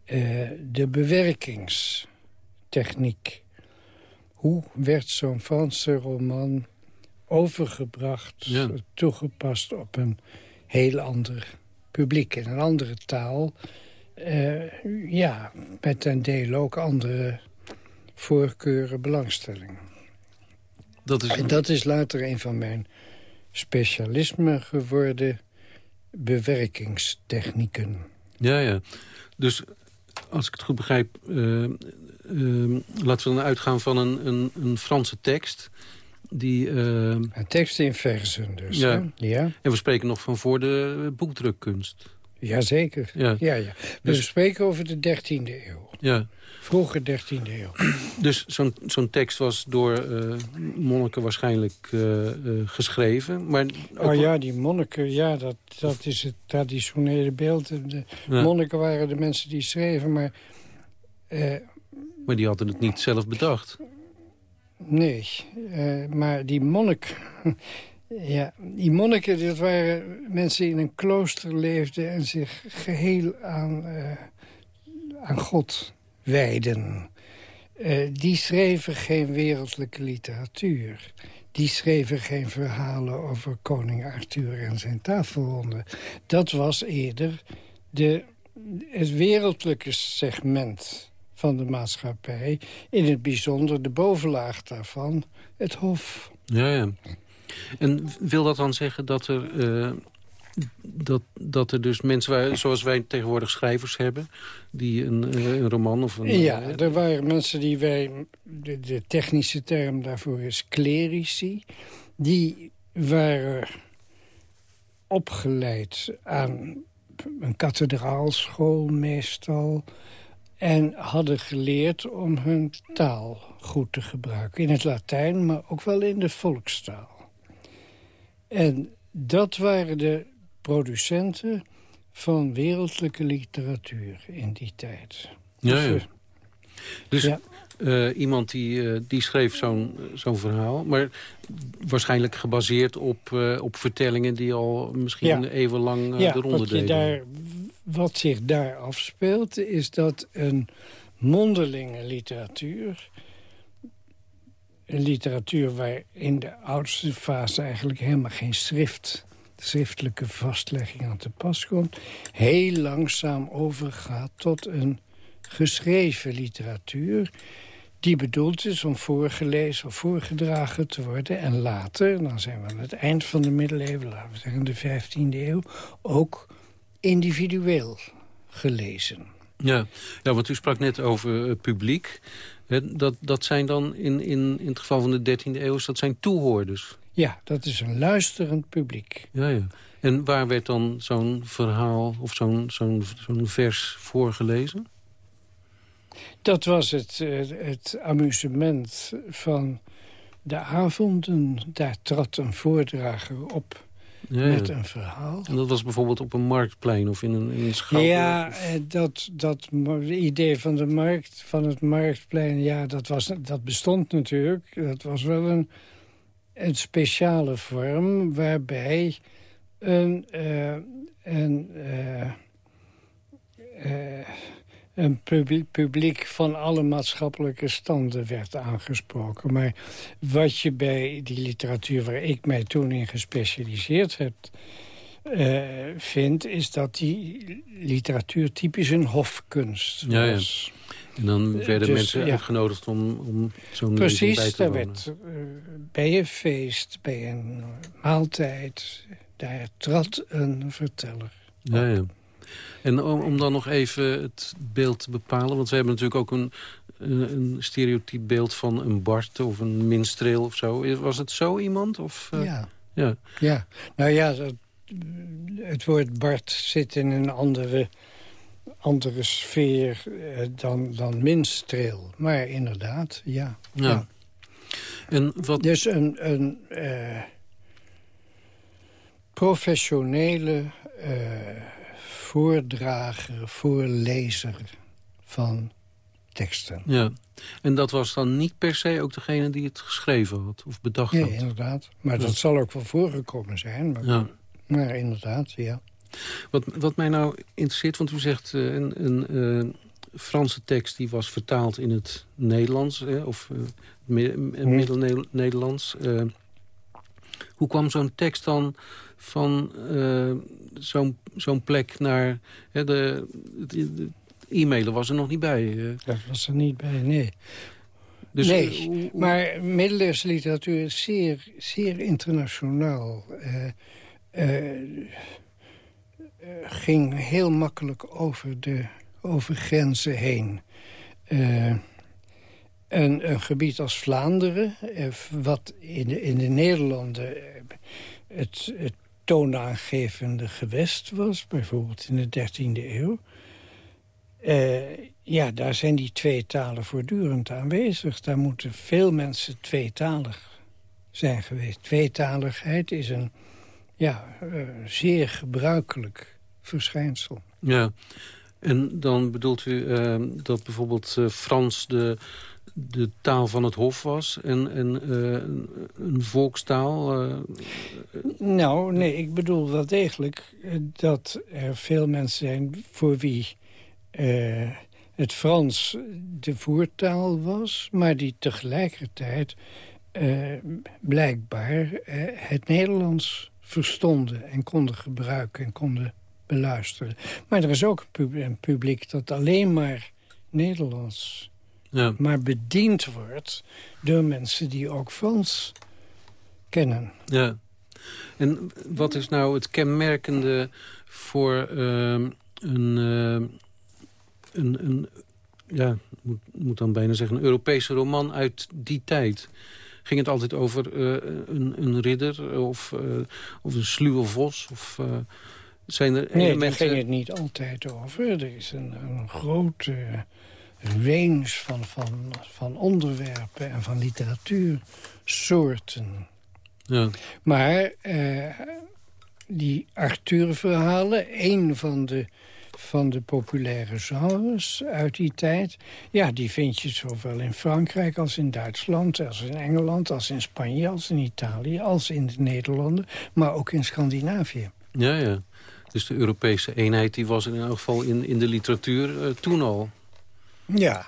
Speaker 5: uh, de bewerkingstechniek. Hoe werd zo'n Franse roman overgebracht, toegepast op een heel ander publiek in een andere taal. Uh, ja, met ten dele ook andere voorkeuren, belangstellingen. Dat is... En dat is later een van mijn specialismen geworden, bewerkingstechnieken.
Speaker 4: Ja, ja. Dus als ik het goed begrijp, uh, uh, laten we dan uitgaan van een, een, een Franse tekst... Die, uh,
Speaker 5: een tekst in versen dus. Ja. ja.
Speaker 4: En we spreken nog van voor de boekdrukkunst.
Speaker 5: Jazeker. Ja. Ja, ja. We dus, spreken over de 13e eeuw. Ja. Vroege 13e eeuw.
Speaker 4: Dus zo'n zo'n tekst was door uh, monniken waarschijnlijk uh, uh, geschreven. Maar
Speaker 5: oh ja, die monniken, ja, dat, dat is het traditionele beeld. De monniken waren de mensen die schreven, maar...
Speaker 4: maar die hadden het niet zelf bedacht.
Speaker 5: Nee, maar die monnik... Ja, die monniken, dat waren mensen die in een klooster leefden... en zich geheel aan, uh, aan God wijden. Uh, die schreven geen wereldlijke literatuur. Die schreven geen verhalen over koning Arthur en zijn tafelronde. Dat was eerder de, het wereldlijke segment van de maatschappij. In het bijzonder de bovenlaag daarvan, het hof.
Speaker 4: Ja, ja. En wil dat dan zeggen dat er, uh, dat, dat er dus mensen, waren, zoals wij tegenwoordig schrijvers hebben... die een, uh, een roman of een...
Speaker 5: Ja, uh, er waren mensen die wij... De, de, technische term daarvoor is clerici. Die waren opgeleid aan een kathedraalschool meestal... en hadden geleerd om hun taal goed te gebruiken. In het Latijn, maar ook wel in de volkstaal. En dat waren de producenten van wereldlijke literatuur in die tijd.
Speaker 4: Ja, ja. Dus ja. Uh, iemand die, uh, die schreef zo'n zo'n verhaal. Maar waarschijnlijk gebaseerd op, uh, op vertellingen die al misschien ja. eeuwenlang ja, de ronde wat deden.
Speaker 5: Daar, wat zich daar afspeelt is dat een mondelinge literatuur een literatuur waar in de oudste fase eigenlijk helemaal geen schrift, schriftelijke vastlegging aan te pas komt, heel langzaam overgaat tot een geschreven literatuur die bedoeld is om voorgelezen of voorgedragen te worden. En later, dan zijn we aan het eind van de middeleeuwen, laten we zeggen de 15e eeuw, ook individueel gelezen.
Speaker 4: Ja, ja want u sprak net over uh, publiek. Dat, dat zijn dan in, in, in het geval van de 13e eeuw, dat zijn toehoorders.
Speaker 5: Ja, dat is een luisterend publiek.
Speaker 4: Ja, ja. En waar werd dan zo'n verhaal of zo'n zo'n zo'n vers voorgelezen?
Speaker 5: Dat was het, eh, het amusement van de avonden. Daar trad een voordrager op ja, met een verhaal.
Speaker 4: En dat was bijvoorbeeld op een marktplein of in een, in een schouw?
Speaker 5: Ja, eh, dat, dat idee van, de markt, van het marktplein, ja, dat, was, dat bestond natuurlijk. Dat was wel een, een speciale vorm waarbij een... Uh, een uh, een publiek van alle maatschappelijke standen werd aangesproken. Maar wat je bij die literatuur waar ik mij toen in gespecialiseerd heb... Uh, vindt, is dat die literatuur typisch een hofkunst was. Ja,
Speaker 4: En dan werden dus, mensen ja. uitgenodigd om, om zo'n
Speaker 5: Precies, bij
Speaker 4: te.
Speaker 5: Precies, werd uh, bij een feest, bij een maaltijd... daar trad een verteller
Speaker 4: Ja, ja. En om, dan nog even het beeld te bepalen... want we hebben natuurlijk ook een, een stereotyp beeld van een Bart of een minstreel of zo. Was het zo iemand? Of,
Speaker 5: uh, ja. ja. Ja, nou ja, dat, het woord Bart zit in een andere, andere sfeer uh, dan, dan minstreel. Maar inderdaad, ja. ja. ja.
Speaker 4: En wat...
Speaker 5: Dus een, een uh, professionele voordrager, voorlezer van teksten.
Speaker 4: Ja. En dat was dan niet per se ook degene die het geschreven had of bedacht had?
Speaker 5: Ja, inderdaad. Maar dat zal ook wel voorgekomen zijn. Maar,
Speaker 4: Ja.
Speaker 5: maar inderdaad, ja.
Speaker 4: Wat, wat mij nou interesseert, want u zegt eh, een, een eh, Franse tekst die was vertaald in het Nederlands, hè, of eh, mi-
Speaker 5: Hmm.
Speaker 4: Middel-Nederlands. Eh, hoe kwam zo'n tekst dan van eh, zo'n zo'n plek naar... Hè, de, e-mailen was er nog niet bij. eh.
Speaker 5: Dat was er niet bij, nee.
Speaker 4: dus,
Speaker 5: nee,
Speaker 4: hoe- hoe-
Speaker 5: maar middeleeuwse literatuur is zeer, zeer internationaal. Eh, ging heel makkelijk over, de, over grenzen heen. Eh, een, een gebied als Vlaanderen, wat in de, in de Nederlanden het, het toonaangevende gewest was... bijvoorbeeld in de 13e eeuw... Eh, ja, daar zijn die twee talen voortdurend aanwezig. Daar moeten veel mensen tweetalig zijn geweest. Tweetaligheid is een ja, eh, zeer gebruikelijk verschijnsel.
Speaker 4: Ja, en dan bedoelt u eh, dat bijvoorbeeld Frans de, de taal van het hof was... en, eh, een, volkstaal... eh,
Speaker 5: Nou, nee, ik bedoel wel degelijk eh, dat er veel mensen zijn voor wie het Frans de voertaal was, maar die tegelijkertijd blijkbaar het Nederlands verstonden en konden gebruiken en konden beluisteren. Maar er is ook een publiek dat alleen maar Nederlands
Speaker 4: ja.
Speaker 5: maar bediend wordt door mensen die ook Frans kennen.
Speaker 4: Ja. En wat is nou het kenmerkende voor ehm, een, ehm, een, een... Ja, moet, moet dan bijna zeggen, een Europese roman uit die tijd. Ging het altijd over eh, een, een ridder of, eh, of een sluwe vos? Of eh, zijn er
Speaker 5: Nee, daar ging het niet altijd over. Er is een, een grote range van, van, van onderwerpen en van literatuursoorten.
Speaker 4: Ja,
Speaker 5: Maar eh, die Arthur-verhalen, een van de, van de populaire genres uit die tijd... ja, die vind je zowel in Frankrijk als in Duitsland, als in Engeland... als in Spanje, als in Italië, als in de Nederlanden... maar ook in Scandinavië.
Speaker 4: ja, ja. Dus de Europese eenheid die was in elk geval in, in de literatuur eh, toen al.
Speaker 5: Ja,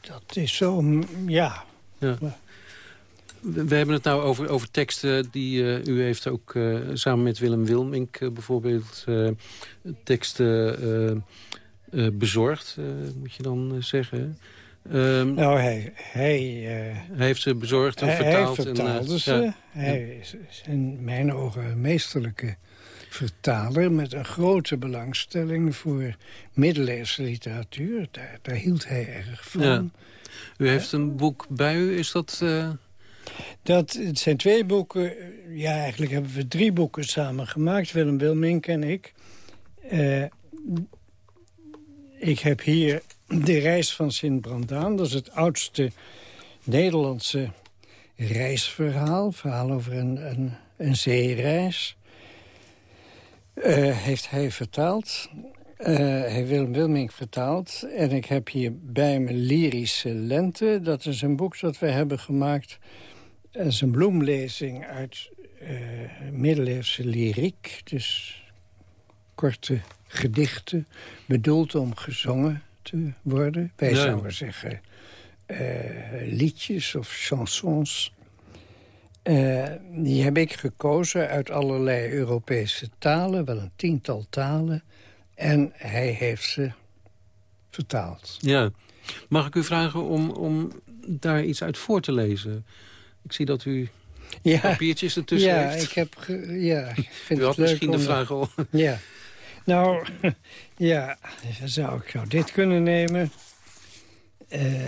Speaker 5: dat is zo, mm, ja.
Speaker 4: Ja. We hebben het nou over, over teksten die eh, u heeft ook eh, samen met Willem Wilmink eh, bijvoorbeeld teksten bezorgd, moet je dan zeggen. Ehm,
Speaker 5: Nou, hij, hij,
Speaker 4: Hij heeft ze bezorgd en
Speaker 5: hij, hij
Speaker 4: vertaald.
Speaker 5: vertaalde
Speaker 4: en,
Speaker 5: ze.
Speaker 4: ja.
Speaker 5: Hij is, is in mijn ogen een meesterlijke vertaler... met een grote belangstelling voor middeleeuwse literatuur. Daar, daar hield hij erg van.
Speaker 4: Ja. U heeft een boek bij u, is dat... eh,
Speaker 5: Dat, het zijn twee boeken. Ja, eigenlijk hebben we drie boeken samen gemaakt. Willem Wilmink en ik. Eh, ik heb hier De Reis van Sint-Brandaan. Dat is het oudste Nederlandse reisverhaal. Verhaal over een, een, een zeereis. Eh, heeft hij vertaald. Eh heeft Willem Wilmink vertaald. En ik heb hier bij me Lyrische Lente. Dat is een boek dat we hebben gemaakt... Dat is een bloemlezing uit eh, middeleeuwse lyriek. Dus korte gedichten, bedoeld om gezongen te worden. Wij
Speaker 4: Ja.
Speaker 5: zouden zeggen eh, liedjes of chansons. Eh, die heb ik gekozen uit allerlei Europese talen, wel een tiental talen. En hij heeft ze vertaald.
Speaker 4: ja. Mag ik u vragen om, om daar iets uit voor te lezen? Ik zie dat u
Speaker 5: Ja,
Speaker 4: papiertjes ertussen
Speaker 5: ja
Speaker 4: heeft.
Speaker 5: ik heb... ja, ik vind
Speaker 4: u
Speaker 5: het
Speaker 4: had
Speaker 5: leuk
Speaker 4: misschien de vraag al...
Speaker 5: Ja. Nou, ja, zou ik zou dit kunnen nemen. Eh,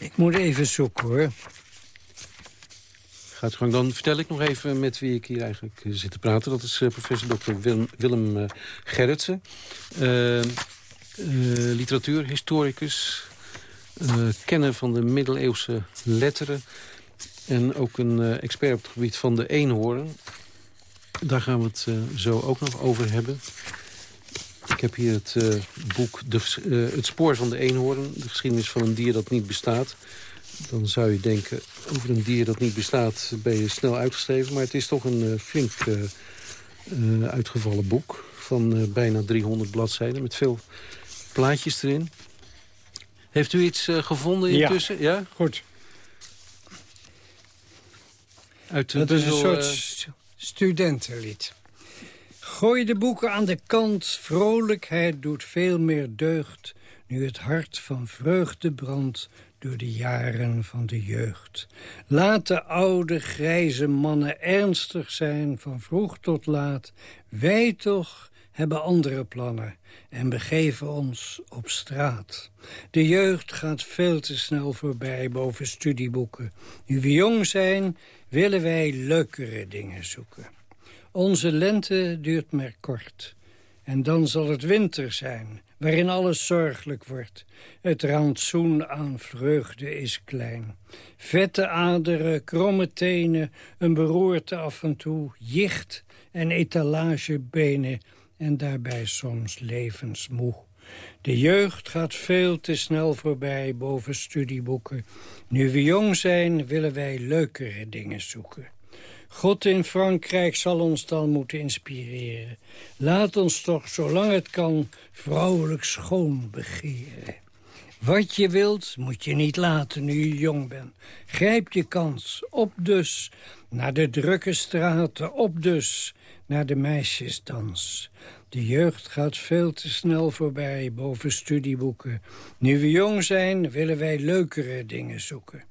Speaker 5: ik moet even zoeken, hoor.
Speaker 4: Gaat gang. Dan vertel ik nog even met wie ik hier eigenlijk eh, zit te praten. Dat is eh, professor Dr. Willem, Willem eh, Gerritsen. Literatuurhistoricus. eh, kenner van de middeleeuwse letteren. En ook een expert op het gebied van de eenhoorn. Daar gaan we het uh, zo ook nog over hebben. Ik heb hier het uh, boek de, uh, Het spoor van de eenhoorn. De geschiedenis van een dier dat niet bestaat. Dan zou je denken, over een dier dat niet bestaat ben je snel uitgeschreven. Maar het is toch een flink uitgevallen boek. Van bijna 300 bladzijden met veel plaatjes erin. Heeft u iets gevonden intussen?
Speaker 5: Ja, ja? goed. Uit de dat is een soort studentenlied. Gooi de boeken aan de kant, vrolijkheid doet veel meer deugd... nu het hart van vreugde brandt door de jaren van de jeugd. Laat de oude, grijze mannen ernstig zijn, van vroeg tot laat. Wij toch hebben andere plannen en begeven ons op straat. De jeugd gaat veel te snel voorbij boven studieboeken. Nu we jong zijn, willen wij leukere dingen zoeken. Onze lente duurt maar kort. En dan zal het winter zijn, waarin alles zorgelijk wordt. Het rantsoen aan vreugde is klein. Vette aderen, kromme tenen, een beroerte af en toe, jicht en etalagebenen en daarbij soms levensmoe. De jeugd gaat veel te snel voorbij boven studieboeken. Nu we jong zijn, willen wij leukere dingen zoeken. God in Frankrijk zal ons dan moeten inspireren. Laat ons toch, zolang het kan, vrouwelijk schoon begeren. Wat je wilt, moet je niet laten nu je jong bent. Grijp je kans, op dus, naar de drukke straten, op dus, naar de meisjesdans. De jeugd gaat veel te snel voorbij boven studieboeken. Nu we jong zijn, willen wij leukere dingen zoeken.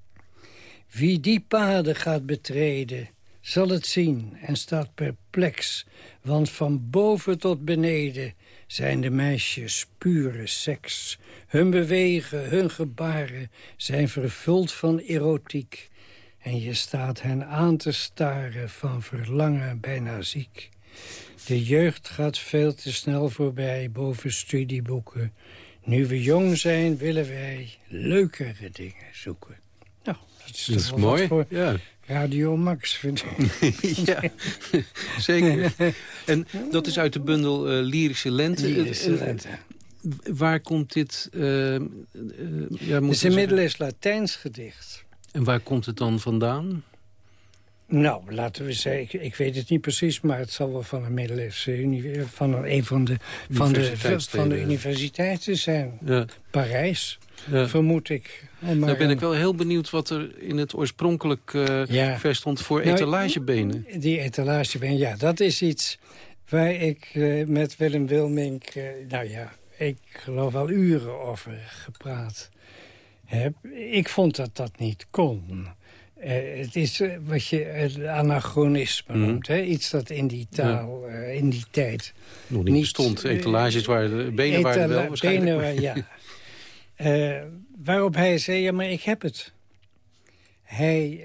Speaker 5: Wie die paden gaat betreden, zal het zien en staat perplex. Want van boven tot beneden zijn de meisjes pure seks. Hun bewegen, hun gebaren zijn vervuld van erotiek. En je staat hen aan te staren van verlangen bijna ziek. De jeugd gaat veel te snel voorbij boven studieboeken. Nu we jong zijn, willen wij leukere dingen zoeken. Nou, dat is,
Speaker 4: dat is mooi.
Speaker 5: Voor
Speaker 4: ja.
Speaker 5: Radio Max, vind ik.
Speaker 4: ja, zeker. En dat is uit de bundel uh, Lyrische Lente.
Speaker 5: Lyrische Lente.
Speaker 4: Waar komt dit... Uh,
Speaker 5: ja, het is inmiddels Latijns gedicht.
Speaker 4: En waar komt het dan vandaan?
Speaker 5: Nou, laten we zeggen, ik, weet het niet precies... maar het zal wel van een middeleeuwse van een van de, van de, van de universiteiten zijn. Ja. Parijs, ja. vermoed ik.
Speaker 4: Nou ben ik wel heel benieuwd wat er in het oorspronkelijk uh, ja. vers stond voor nou, etalagebenen.
Speaker 5: Die etalagebenen, ja, dat is iets waar ik uh, met Willem Wilmink... Uh, nou ja, ik geloof al uren over gepraat heb. Ik vond dat dat niet kon... Uh, het is uh, wat je het anachronisme mm. noemt. Hè? Iets dat in die taal, ja. uh, in die tijd...
Speaker 4: Nog niet, niet bestond. Etalages waren, benen waren wel waarschijnlijk.
Speaker 5: Benen, ja. waarop hij zei, ja, maar ik heb het. Hij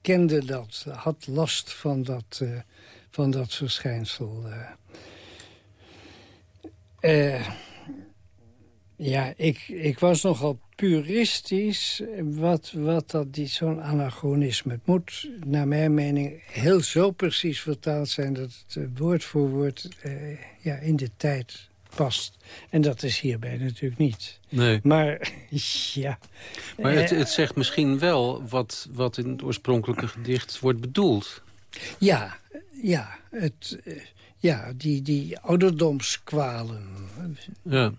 Speaker 5: kende dat, had last van dat, van dat verschijnsel. ja, ik, ik was nogal puristisch wat, wat dat die zo'n anachronisme. Het moet, naar mijn mening, heel zo precies vertaald zijn... dat het eh, woord voor woord eh, ja, in de tijd past. En dat is hierbij natuurlijk niet.
Speaker 4: Nee.
Speaker 5: Maar, ja...
Speaker 4: Maar het, eh, het zegt misschien wel wat, wat in het oorspronkelijke gedicht wordt bedoeld.
Speaker 5: Ja, ja, het, ja die, die ouderdomskwalen.
Speaker 4: Ja.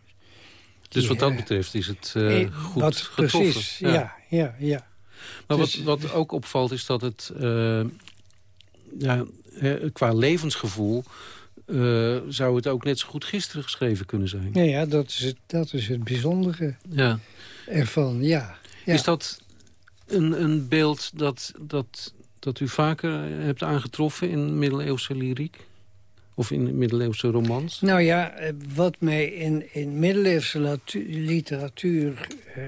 Speaker 4: Dus wat dat betreft is het uh, goed wat, getroffen.
Speaker 5: Precies, ja, ja, ja.
Speaker 4: Maar wat, dus- wat ook opvalt is dat het uh, ja, qua levensgevoel... Uh, zou het ook net zo goed gisteren geschreven kunnen zijn.
Speaker 5: Ja, ja dat, is het, dat is het bijzondere ja. ervan, ja. ja.
Speaker 4: Is dat een, een beeld dat, dat, dat u vaker hebt aangetroffen in middeleeuwse lyriek? Of in middeleeuwse romans?
Speaker 5: Nou ja, eh, wat mij in, in middeleeuwse literatuur, eh,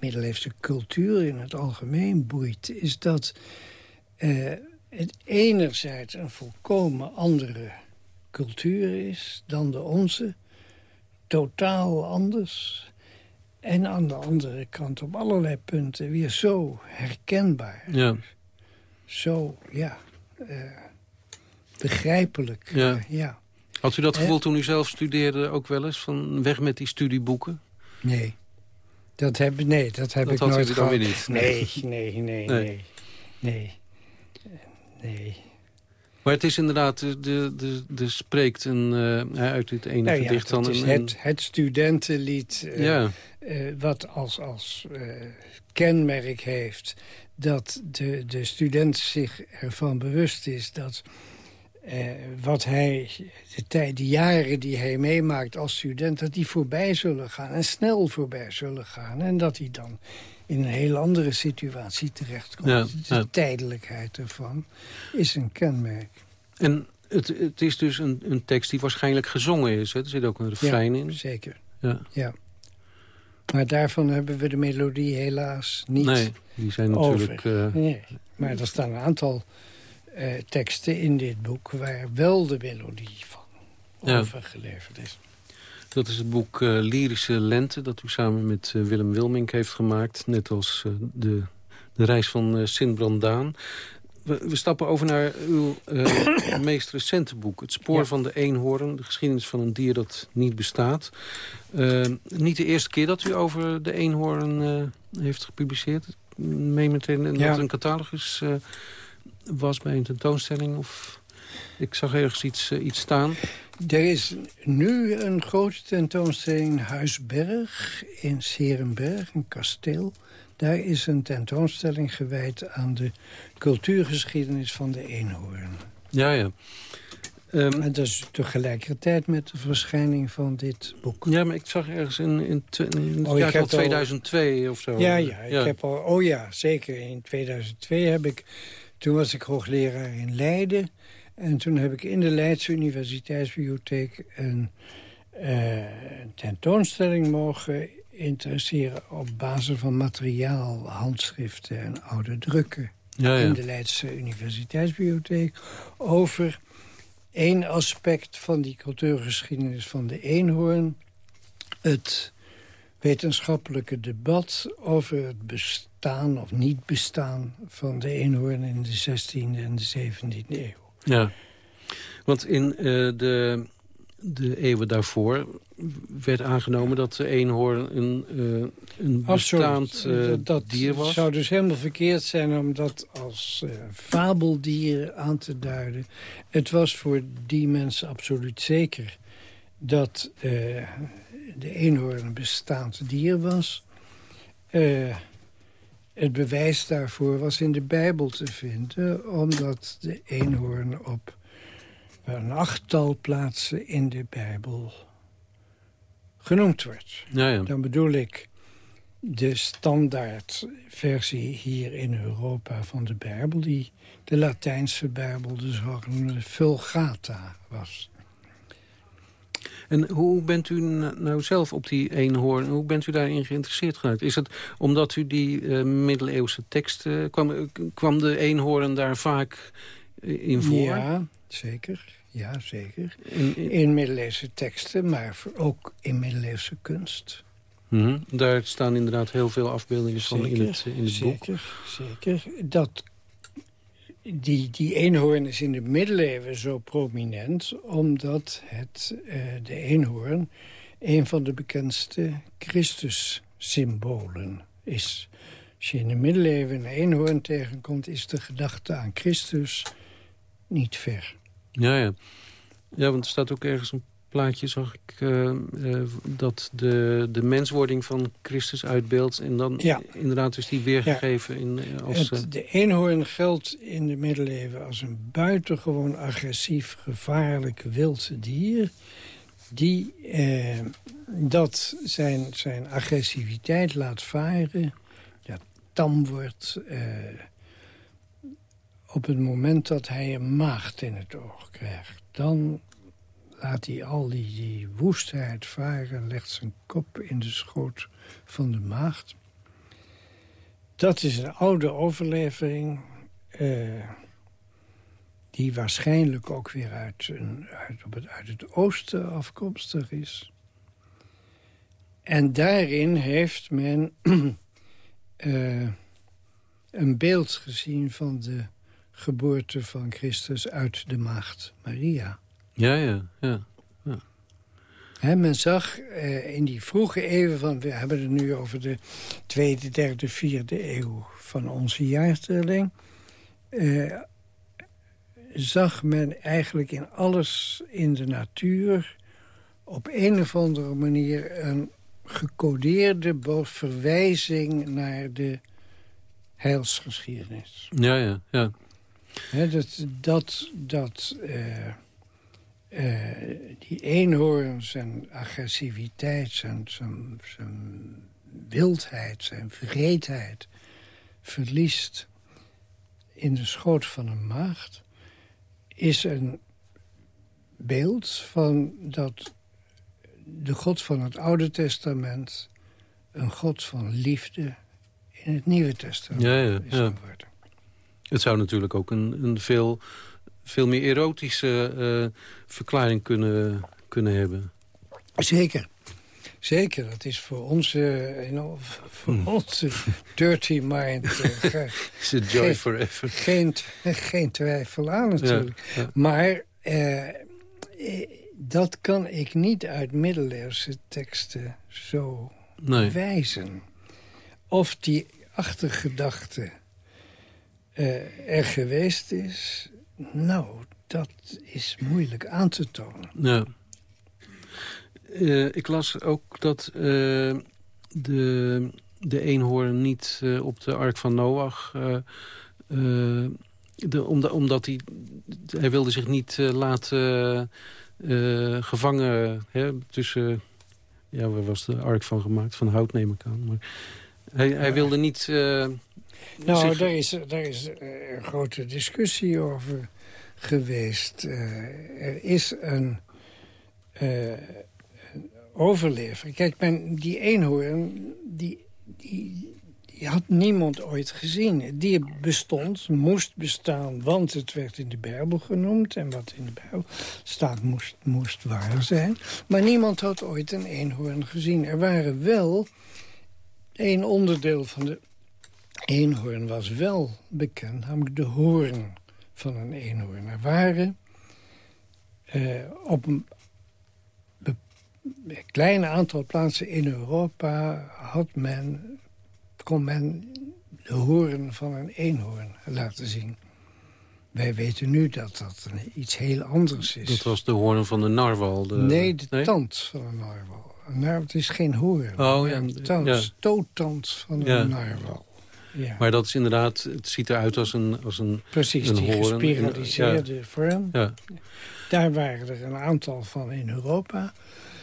Speaker 5: middeleeuwse cultuur in het algemeen boeit... is dat eh, het enerzijds een volkomen andere cultuur is dan de onze. Totaal anders. En aan de andere kant op allerlei punten weer zo herkenbaar.
Speaker 4: Ja.
Speaker 5: Zo, ja, begrijpelijk.
Speaker 4: Ja.
Speaker 5: Ja.
Speaker 4: Had u dat gevoel toen u zelf studeerde ook wel eens? Van weg met die studieboeken?
Speaker 5: Nee. Dat heb, nee, dat heb
Speaker 4: Dat
Speaker 5: ik nooit
Speaker 4: dan
Speaker 5: gehad.
Speaker 4: weer niet.
Speaker 5: Nee, nee, nee,
Speaker 4: Nee.
Speaker 5: nee. Nee.
Speaker 4: Maar het is inderdaad, de, de, de, spreekt een, eh, uit dit ene
Speaker 5: Nou ja,
Speaker 4: gedicht
Speaker 5: dat
Speaker 4: dan...
Speaker 5: is
Speaker 4: een-
Speaker 5: het, het studentenlied eh,
Speaker 4: ja,
Speaker 5: eh, wat als, als kenmerk heeft... dat de, de student zich ervan bewust is dat... eh, wat hij, de, tijd, de jaren die hij meemaakt als student... dat die voorbij zullen gaan en snel voorbij zullen gaan. En dat hij dan in een heel andere situatie terechtkomt.
Speaker 4: Ja,
Speaker 5: de
Speaker 4: ja.
Speaker 5: tijdelijkheid ervan is een kenmerk.
Speaker 4: en het, het is dus een, een tekst die waarschijnlijk gezongen is. Hè? Er zit ook een refrein in.
Speaker 5: Zeker,
Speaker 4: Ja.
Speaker 5: ja. Maar daarvan hebben we de melodie helaas niet
Speaker 4: Nee, die zijn natuurlijk... eh,
Speaker 5: Nee, maar er staan een aantal eh, teksten in dit boek... waar wel de melodie van
Speaker 4: Ja.
Speaker 5: overgeleverd is.
Speaker 4: Dat is het boek eh, Lyrische Lente... dat u samen met eh, Willem Wilmink heeft gemaakt. Net als de, de reis van eh Sint Brandaan. We, we stappen over naar uw meest recente boek. Het spoor
Speaker 5: Ja.
Speaker 4: van de eenhoorn. De geschiedenis van een dier dat niet bestaat. Niet de eerste keer dat u over de eenhoorn heeft gepubliceerd. Ik meen meteen dat
Speaker 5: Ja.
Speaker 4: een catalogus was bij een tentoonstelling. Of ik zag ergens iets, eh, iets staan.
Speaker 5: Er is nu een grote tentoonstelling Huisberg in Serenberg, een kasteel. Daar is een tentoonstelling gewijd aan de cultuurgeschiedenis van de eenhoorn.
Speaker 4: Ja, ja. Ehm,
Speaker 5: En dat is tegelijkertijd met de verschijning van dit boek.
Speaker 4: Ja, maar ik zag ergens in, in, in
Speaker 5: Oh, je
Speaker 4: jaar
Speaker 5: hebt al-
Speaker 4: 2002 of zo.
Speaker 5: Ja, ja, ik heb al, oh ja, zeker. In 2002 heb ik, toen was ik hoogleraar in Leiden. En toen heb ik in de Leidse Universiteitsbibliotheek een eh, tentoonstelling mogen interesseren op basis van materiaal, handschriften en oude drukken
Speaker 4: ja, ja.
Speaker 5: in de Leidse Universiteitsbibliotheek over één aspect van die cultuurgeschiedenis van de eenhoorn. Het wetenschappelijke debat over het bestaan of niet bestaan van de eenhoorn in de 16e en de 17e eeuw.
Speaker 4: Ja. Want in eh, de, de eeuwen daarvoor werd aangenomen dat de eenhoorn een, eh, een bestaand eh,
Speaker 5: dat dat
Speaker 4: dier was.
Speaker 5: zou dus helemaal verkeerd zijn om dat als fabeldier aan te duiden. Het was voor die mensen absoluut zeker dat de eenhoorn een bestaand dier was. Eh, het bewijs daarvoor was in de Bijbel te vinden... omdat de eenhoorn op een achttal plaatsen in de Bijbel genoemd wordt.
Speaker 4: Ja, ja.
Speaker 5: Dan bedoel ik de standaardversie hier in Europa van de Bijbel... die de Latijnse Bijbel, de zogenoemde Vulgata, was.
Speaker 4: En hoe bent u nou zelf op die eenhoorn, hoe bent u daarin geïnteresseerd geraakt? Is het omdat u die eh, middeleeuwse tekst, eh, kwam, kwam de eenhoorn daar vaak eh, in voor?
Speaker 5: Ja, zeker. Ja, zeker.
Speaker 4: In- in-
Speaker 5: In middeleeuwse teksten, maar ook in middeleeuwse kunst.
Speaker 4: Mhm. Daar staan inderdaad heel veel afbeeldingen van in het, in het boek.
Speaker 5: zeker, zeker. Dat, die, die eenhoorn is in de middeleeuwen zo prominent... omdat het, eh, de eenhoorn een van de bekendste Christus-symbolen is. Als je in de middeleeuwen een eenhoorn tegenkomt... is de gedachte aan Christus niet ver.
Speaker 4: Ja, ja. Ja, want er staat ook ergens een plaatje, zag ik, eh, eh, dat de, de menswording van Christus uitbeeldt. En dan
Speaker 5: Ja.
Speaker 4: inderdaad is die weergegeven in, eh, als...
Speaker 5: Het, de eenhoorn geldt in de middeleeuwen als een buitengewoon agressief, gevaarlijk wild dier... die eh, dat zijn, zijn agressiviteit laat varen, ja, tam wordt... eh, op het moment dat hij een maagd in het oog krijgt. Dan laat hij al die, woestheid varen, legt zijn kop in de schoot van de maagd. Dat is een oude overlevering... eh, die waarschijnlijk ook weer uit, een, uit, op het, uit het oosten afkomstig is. En daarin heeft men eh, een beeld gezien van de geboorte van Christus uit de maagd Maria.
Speaker 4: Ja, ja, ja.
Speaker 5: He, men zag eh, in die vroege eeuwen, van, we hebben het nu over de tweede, derde, vierde eeuw van onze jaartelling... Eh, zag men eigenlijk in alles in de natuur op een of andere manier een gecodeerde verwijzing naar de heilsgeschiedenis.
Speaker 4: Ja, ja, ja.
Speaker 5: dat dat, dat uh, uh, die eenhoorn zijn agressiviteit, zijn, zijn, zijn wildheid, zijn vreedheid verliest in de schoot van een maagd... is een beeld van dat de God van het Oude Testament... een God van liefde in het Nieuwe Testament
Speaker 4: ja, ja,
Speaker 5: is geworden.
Speaker 4: Het zou natuurlijk ook een, een veel, veel meer erotische uh, verklaring kunnen, kunnen hebben.
Speaker 5: Zeker. Zeker, dat is voor onze, know, voor hmm. onze dirty mind... Uh,
Speaker 4: is joy geen, forever?
Speaker 5: Geen, geen twijfel aan natuurlijk. Ja, ja. Maar uh, dat kan ik niet uit middeleeuwse teksten zo nee. wijzen. Of die achtergedachte er geweest is... nou, dat is moeilijk aan te tonen.
Speaker 4: Ja. Uh, ik las ook dat uh, de, de eenhoorn niet uh, op de ark van Noach... De, omdat, omdat hij, hij wilde zich niet laten gevangen hè, tussen... Ja, waar was de ark van gemaakt? Van hout neem ik aan. Maar hij, hij wilde niet...
Speaker 5: nou, zich... daar is, daar is een grote discussie over geweest. er is een overleven. Kijk, men, die eenhoorn, die, die, die had niemand ooit gezien. Die bestond, moest bestaan, want het werd in de Bijbel genoemd. En wat in de Bijbel staat, moest, moest waar zijn. Maar niemand had ooit een eenhoorn gezien. Er waren wel... een onderdeel van de eenhoorn was wel bekend, namelijk de hoorn van een eenhoorn. Er waren uh, op een klein aantal plaatsen in Europa had men, kon men de hoorn van een eenhoorn laten zien. Wij weten nu dat dat iets heel anders is.
Speaker 4: Dat was de hoorn van de narwal? De...
Speaker 5: Nee, de tand van een narwal. Een narwal het is geen hoorn.
Speaker 4: Oh, ja.
Speaker 5: Een tand, ja. stoottand van een narwal. Ja.
Speaker 4: Maar dat is inderdaad, het ziet eruit als een, als een
Speaker 5: Precies,
Speaker 4: een
Speaker 5: die gespiraliseerde
Speaker 4: ja.
Speaker 5: vorm.
Speaker 4: Ja.
Speaker 5: Daar waren er een aantal van in Europa.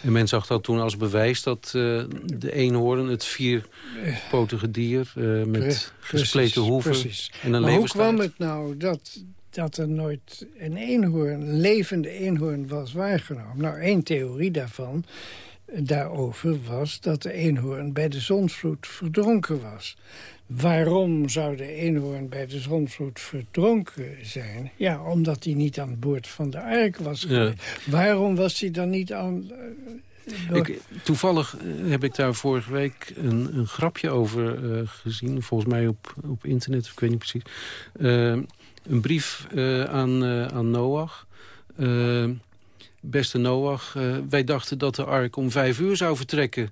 Speaker 4: En men zag dat toen als bewijs dat uh, de eenhoorn, het vierpotige dier... Uh, met gespleten hoeven
Speaker 5: precies.
Speaker 4: en een
Speaker 5: maar hoe kwam het nou dat, dat er nooit een eenhoorn, een levende eenhoorn was waargenomen? Nou, één theorie daarvan, daarover was dat de eenhoorn bij de zonvloed verdronken was. Waarom zou de eenhoorn bij de zonvloed verdronken zijn? Ja, omdat hij niet aan boord van de ark was
Speaker 4: ja.
Speaker 5: Waarom was hij dan niet aan...
Speaker 4: Uh, ik, toevallig heb ik daar vorige week een, een grapje over uh, gezien. Volgens mij op, op internet, ik weet niet precies. Uh, een brief aan, aan Noach. beste Noach, wij dachten dat de ark om vijf uur zou vertrekken...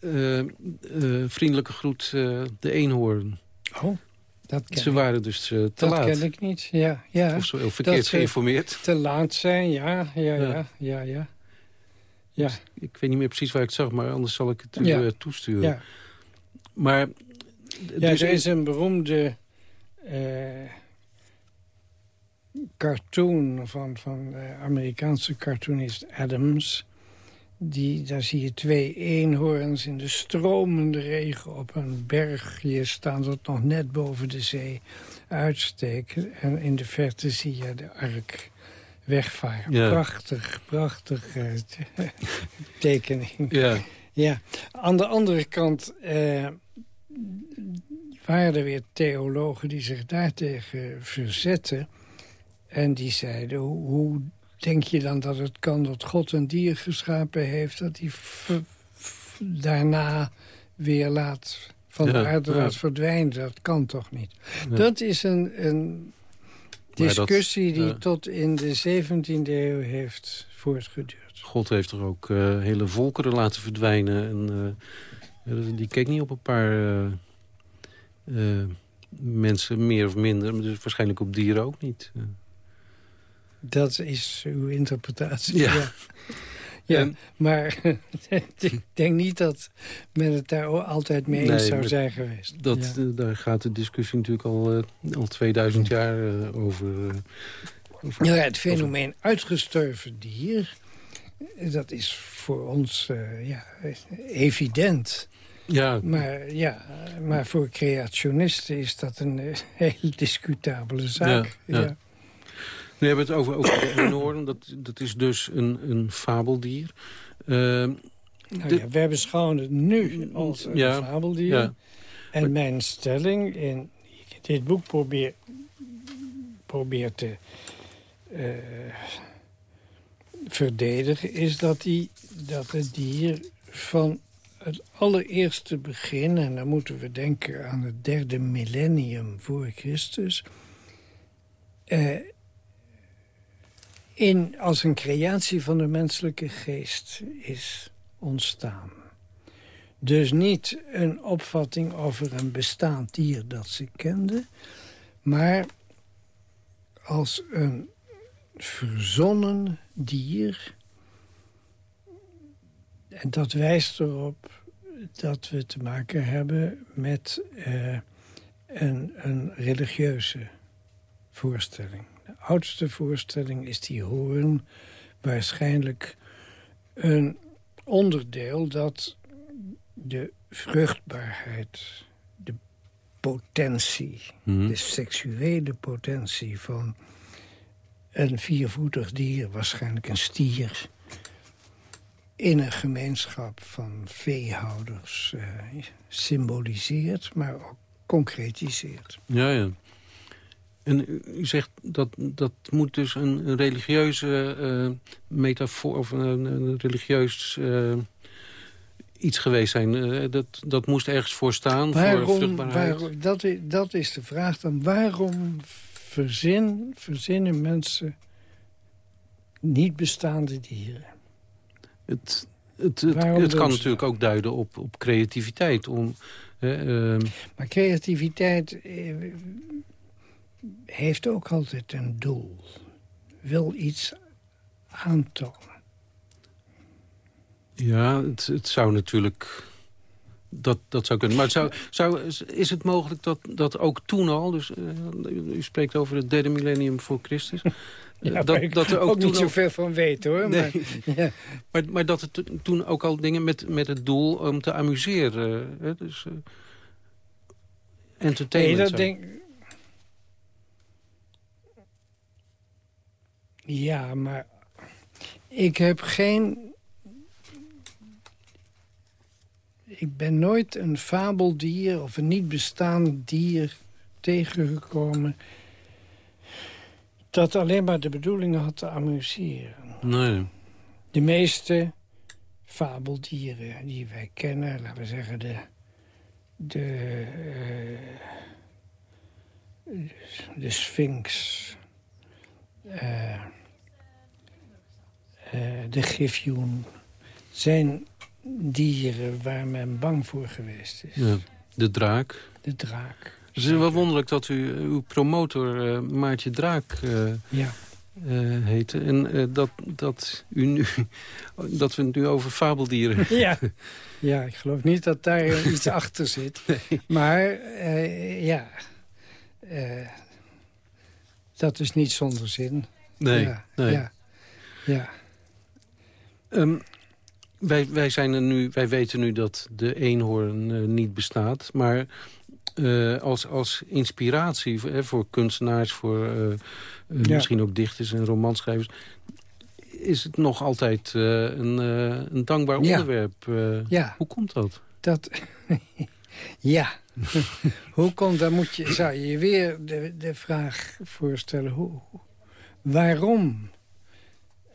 Speaker 4: Uh, uh, vriendelijke groet, uh, de eenhoorn.
Speaker 5: Oh, dat ken
Speaker 4: Ze waren dus te
Speaker 5: dat
Speaker 4: laat.
Speaker 5: Dat ken ik niet, ja. ja.
Speaker 4: Of zo heel verkeerd geïnformeerd.
Speaker 5: Te laat zijn, ja, ja, ja, ja, ja. ja.
Speaker 4: Ik, ik weet niet meer precies waar ik het zag, maar anders zal ik het u ja. toesturen.
Speaker 5: Ja.
Speaker 4: Maar...
Speaker 5: Ja, dus er is een beroemde cartoon van, van Amerikaanse cartoonist Adams... Die, daar zie je twee eenhoorns in de stromende regen op een bergje staan... dat nog net boven de zee uitsteken. En in de verte zie je de ark wegvaren.
Speaker 4: Ja.
Speaker 5: Prachtig, prachtig uh, tekening.
Speaker 4: Ja.
Speaker 5: ja. Aan de andere kant uh, waren er weer theologen die zich daartegen verzetten... En die zeiden, hoe denk je dan dat het kan dat God een dier geschapen heeft... dat hij daarna weer laat van de aarde
Speaker 4: ja.
Speaker 5: verdwijnen? Dat kan toch niet?
Speaker 4: Ja.
Speaker 5: Dat is een, een
Speaker 4: dat-
Speaker 5: Discussie die tot in de 17e eeuw heeft voortgeduurd.
Speaker 4: God heeft er ook eh, hele volkeren laten verdwijnen. En, eh, die keek niet op een paar eh, eh, mensen, meer of minder. Maar dus waarschijnlijk op dieren ook niet.
Speaker 5: Dat is uw interpretatie.
Speaker 4: Ja.
Speaker 5: Ja, Ja,
Speaker 4: En-
Speaker 5: maar ik denk niet dat men het daar altijd mee eens
Speaker 4: Nee,
Speaker 5: zou zijn geweest.
Speaker 4: dat,
Speaker 5: Ja.
Speaker 4: eh, daar gaat de discussie natuurlijk al, eh, al 2000 jaar eh, over. over-
Speaker 5: ja, het fenomeen uitgestorven dier... dat is voor ons ja, evident.
Speaker 4: ja,
Speaker 5: Maar, ja, maar voor creationisten is dat een hele discutabele zaak.
Speaker 4: Ja, ja.
Speaker 5: Ja.
Speaker 4: We hebben het over, over de eenhoorn. Dat, dat is dus een, een fabeldier. Eh,
Speaker 5: Nou
Speaker 4: De-
Speaker 5: ja, wij beschouwen het nu als een
Speaker 4: Ja,
Speaker 5: fabeldier.
Speaker 4: ja.
Speaker 5: En mijn stelling in dit boek probeer, probeer te eh, verdedigen... is dat, die, dat het dier van het allereerste begin... en dan moeten we denken aan het derde millennium voor Christus... eh, in, als een creatie van de menselijke geest is ontstaan. Dus niet een opvatting over een bestaand dier dat ze kenden... maar als een verzonnen dier. En dat wijst erop dat we te maken hebben met eh, een, een religieuze voorstelling. Oudste voorstelling is die hoorn. Waarschijnlijk een onderdeel dat de vruchtbaarheid, de potentie,
Speaker 4: mhm.
Speaker 5: de seksuele potentie van een viervoetig dier, waarschijnlijk een stier, in een gemeenschap van veehouders eh, symboliseert, maar ook concretiseert.
Speaker 4: Ja, ja. En u zegt dat dat moet dus een, een religieuze eh, metafoor of een, een religieus eh, iets geweest zijn. Eh, dat, dat moest ergens voor staan, voor
Speaker 5: Waarom,
Speaker 4: vruchtbaarheid.
Speaker 5: waarom, dat, is, dat is de vraag dan. Waarom verzin, verzinnen mensen niet bestaande dieren?
Speaker 4: Het, het, het, het kan natuurlijk ook duiden op, op creativiteit. Om, ehm,
Speaker 5: Maar creativiteit heeft ook altijd een doel. Wil iets aantonen.
Speaker 4: ja, het, het zou natuurlijk... Dat, dat zou kunnen. Maar zou, zou, is het mogelijk dat, dat ook toen al... Dus, eh, u spreekt over het derde millennium voor Christus...
Speaker 5: Ja,
Speaker 4: dat,
Speaker 5: ik
Speaker 4: dat er ook,
Speaker 5: niet zoveel van weet hoor.
Speaker 4: Nee.
Speaker 5: Maar, ja.
Speaker 4: Maar, maar dat het to- toen ook al dingen met, met het doel om te amuseren. Hè? Dus, eh
Speaker 5: Nee,
Speaker 4: entertainment.
Speaker 5: dat
Speaker 4: zo.
Speaker 5: denk Ja, maar ik heb geen... Ik ben nooit een fabeldier of een niet bestaand dier tegengekomen... dat alleen maar de bedoeling had te amuseren.
Speaker 4: Nee.
Speaker 5: De meeste fabeldieren die wij kennen, laten we zeggen de... de eh, de Sphinx, de griffioen... zijn dieren waar men bang voor geweest is.
Speaker 4: Ja. De draak.
Speaker 5: De draak.
Speaker 4: Het is wel wonderlijk dat u uw promotor eh, Maartje Draak eh
Speaker 5: Ja.
Speaker 4: eh, heette. En eh, dat, dat, u nu, dat we het nu over fabeldieren...
Speaker 5: Ja. ja, ik geloof niet dat daar iets achter zit. Maar eh, ja, Eh, dat is niet zonder zin.
Speaker 4: Nee,
Speaker 5: ja,
Speaker 4: nee.
Speaker 5: Ja, ja.
Speaker 4: Ehm, wij, wij, zijn er nu, wij weten nu dat de eenhoorn eh, niet bestaat. Maar eh, als, als inspiratie voor, hè, voor kunstenaars, voor eh,
Speaker 5: Ja.
Speaker 4: misschien ook dichters en romanschrijvers... is het nog altijd een, een dankbaar onderwerp.
Speaker 5: Ja.
Speaker 4: Hoe komt dat?
Speaker 5: Dat, ja. hoe komt, dan moet je, zou je je weer de, de vraag voorstellen... Hoe, waarom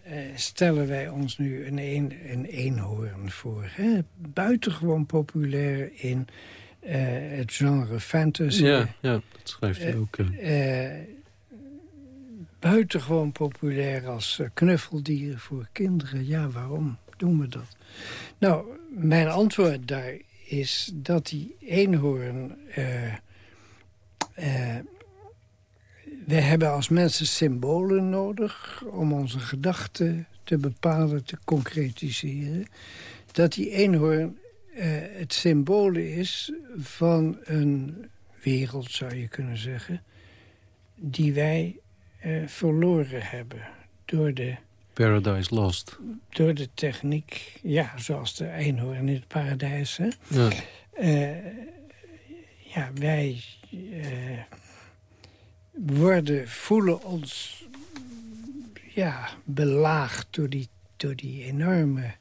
Speaker 5: eh, stellen wij ons nu een, een, een eenhoorn voor? Hè? Buitengewoon populair in eh, het genre fantasy.
Speaker 4: Ja, ja, dat schrijft u
Speaker 5: eh,
Speaker 4: ook. eh.
Speaker 5: Eh, buitengewoon populair als uh, knuffeldieren voor kinderen. Ja, waarom doen we dat? Nou, mijn antwoord daar is dat die eenhoorn... Uh, we hebben als mensen symbolen nodig om onze gedachten te bepalen, te concretiseren. Dat die eenhoorn het symbool is van een wereld, zou je kunnen zeggen... die wij verloren hebben door de...
Speaker 4: Paradise Lost.
Speaker 5: Door de techniek, ja, zoals de eenhoorn in het paradijs. Hè? Ja. Uh, ja, wij uh, worden, voelen ons ja, belaagd door die, door die enorme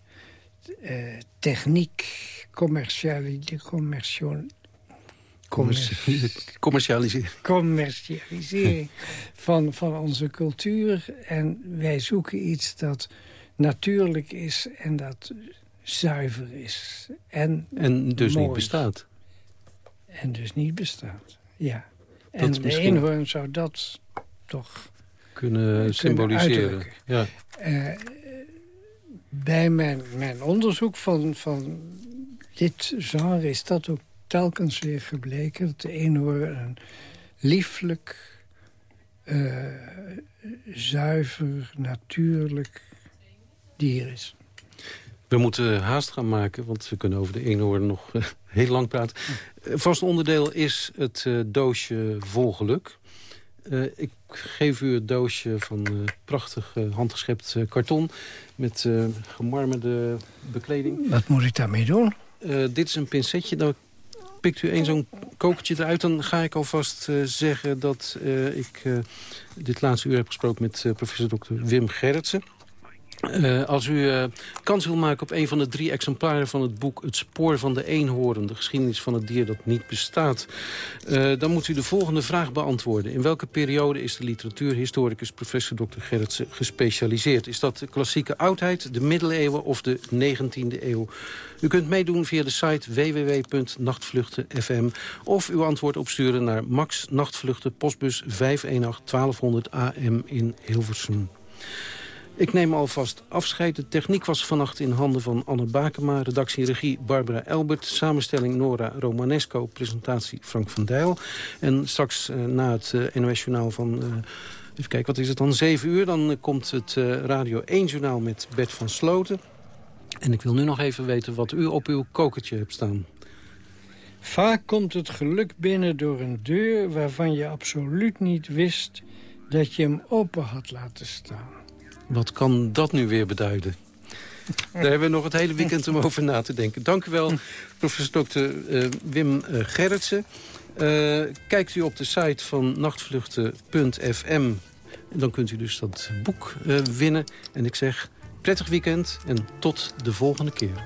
Speaker 5: techniek, commercialisering, commercial,
Speaker 4: commercialisering.
Speaker 5: Commercialisering van, van onze cultuur. En wij zoeken iets dat natuurlijk is en dat zuiver is. En,
Speaker 4: en dus niet bestaat.
Speaker 5: En dus niet bestaat, ja. Dat en de misschien... eenhoorn zou dat toch
Speaker 4: kunnen symboliseren. ja. Uh,
Speaker 5: bij mijn, mijn onderzoek van, van dit genre is dat ook telkens weer gebleken... dat de eenhoorn een lieflijk, uh, zuiver, natuurlijk dier is.
Speaker 4: We moeten haast gaan maken, want we kunnen over de eenhoorn nog uh, heel lang praten. Uh, vast onderdeel is het doosje vol geluk. ik geef u het doosje van prachtig handgeschept karton... met gemarmerde bekleding.
Speaker 5: Wat moet ik daarmee doen?
Speaker 4: dit is een pincetje, dat pikt u een zo'n kokertje eruit... dan ga ik alvast uh, zeggen dat uh, ik uh, dit laatste uur heb gesproken... met professor Dr. Wim Gerritsen. Uh, als u uh, kans wil maken op een van de drie exemplaren van het boek... Het spoor van de eenhoorn, de geschiedenis van het dier dat niet bestaat... Uh, dan moet u de volgende vraag beantwoorden. In welke periode is de literatuurhistoricus professor Dr. Gerritsen gespecialiseerd? Is dat de klassieke oudheid, de middeleeuwen of de 19e eeuw? U kunt meedoen via de site www.nachtvluchten.fm... of uw antwoord opsturen naar Max Nachtvluchten, postbus 518 1200 AM in Hilversum. Ik neem alvast afscheid. De techniek was vannacht in handen van Anne Bakema. Redactie regie Barbara Elbert. Samenstelling Nora Romanesco. Presentatie Frank van Dijl. En straks uh, na het uh, NOS Journaal van... Uh, even kijken, wat is het dan? 7 uur. Dan komt het Radio 1 Journaal met Bert van Sloten. En ik wil nu nog even weten wat u op uw kokertje hebt staan.
Speaker 5: Vaak komt het geluk binnen door een deur waarvan je absoluut niet wist dat je hem open had laten staan.
Speaker 4: Wat kan dat nu weer beduiden? Daar hebben we nog het hele weekend om over na te denken. Dank u wel, professor Dr. Uh, Wim uh, Gerritsen. Uh, kijkt u op de site van nachtvluchten.fm. Dan kunt u dus dat boek winnen. En ik zeg prettig weekend en tot de volgende keer.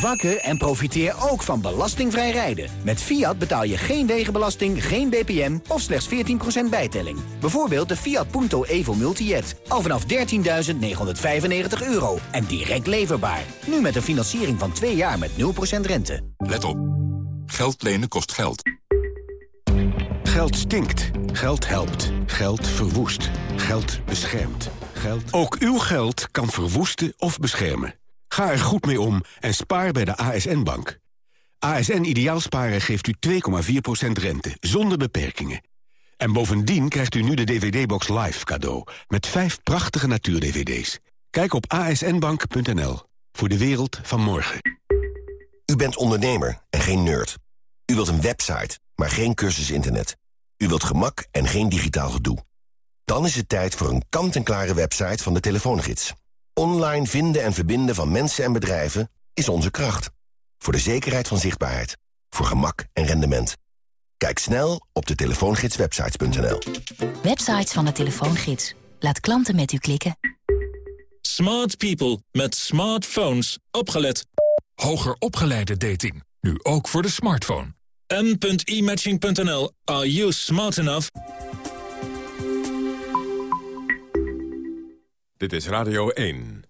Speaker 7: Word wakker en profiteer ook van belastingvrij rijden. Met Fiat betaal je geen wegenbelasting, geen BPM of slechts 14% bijtelling. Bijvoorbeeld de Fiat Punto Evo Multijet. Al vanaf 13.995 euro en direct leverbaar. Nu met een financiering van 2 jaar met 0% rente.
Speaker 2: Let op. Geld lenen kost geld. Geld stinkt. Geld helpt. Geld verwoest. Geld beschermt. Geld... Ook uw geld kan verwoesten of beschermen. Ga er goed mee om en spaar bij de ASN-bank. ASN Ideaalsparen geeft u 2,4% rente, zonder beperkingen. En bovendien krijgt u nu de DVD-box Live cadeau... met vijf prachtige natuur-DVD's. Kijk op asnbank.nl voor de wereld van morgen.
Speaker 8: U bent ondernemer en geen nerd. U wilt een website, maar geen cursus internet. U wilt gemak en geen digitaal gedoe. Dan is het tijd voor een kant-en-klare website van de telefoongids. Online vinden en verbinden van mensen en bedrijven is onze kracht. Voor de zekerheid van zichtbaarheid. Voor gemak en rendement. Kijk snel op de telefoongidswebsites.nl.
Speaker 9: Websites van de telefoongids. Laat klanten met u klikken. Smart people met smartphones. Opgelet.
Speaker 10: Hoger opgeleide dating. Nu ook voor de smartphone.
Speaker 9: m.imatching.nl. Are you smart enough?
Speaker 11: Dit is Radio 1.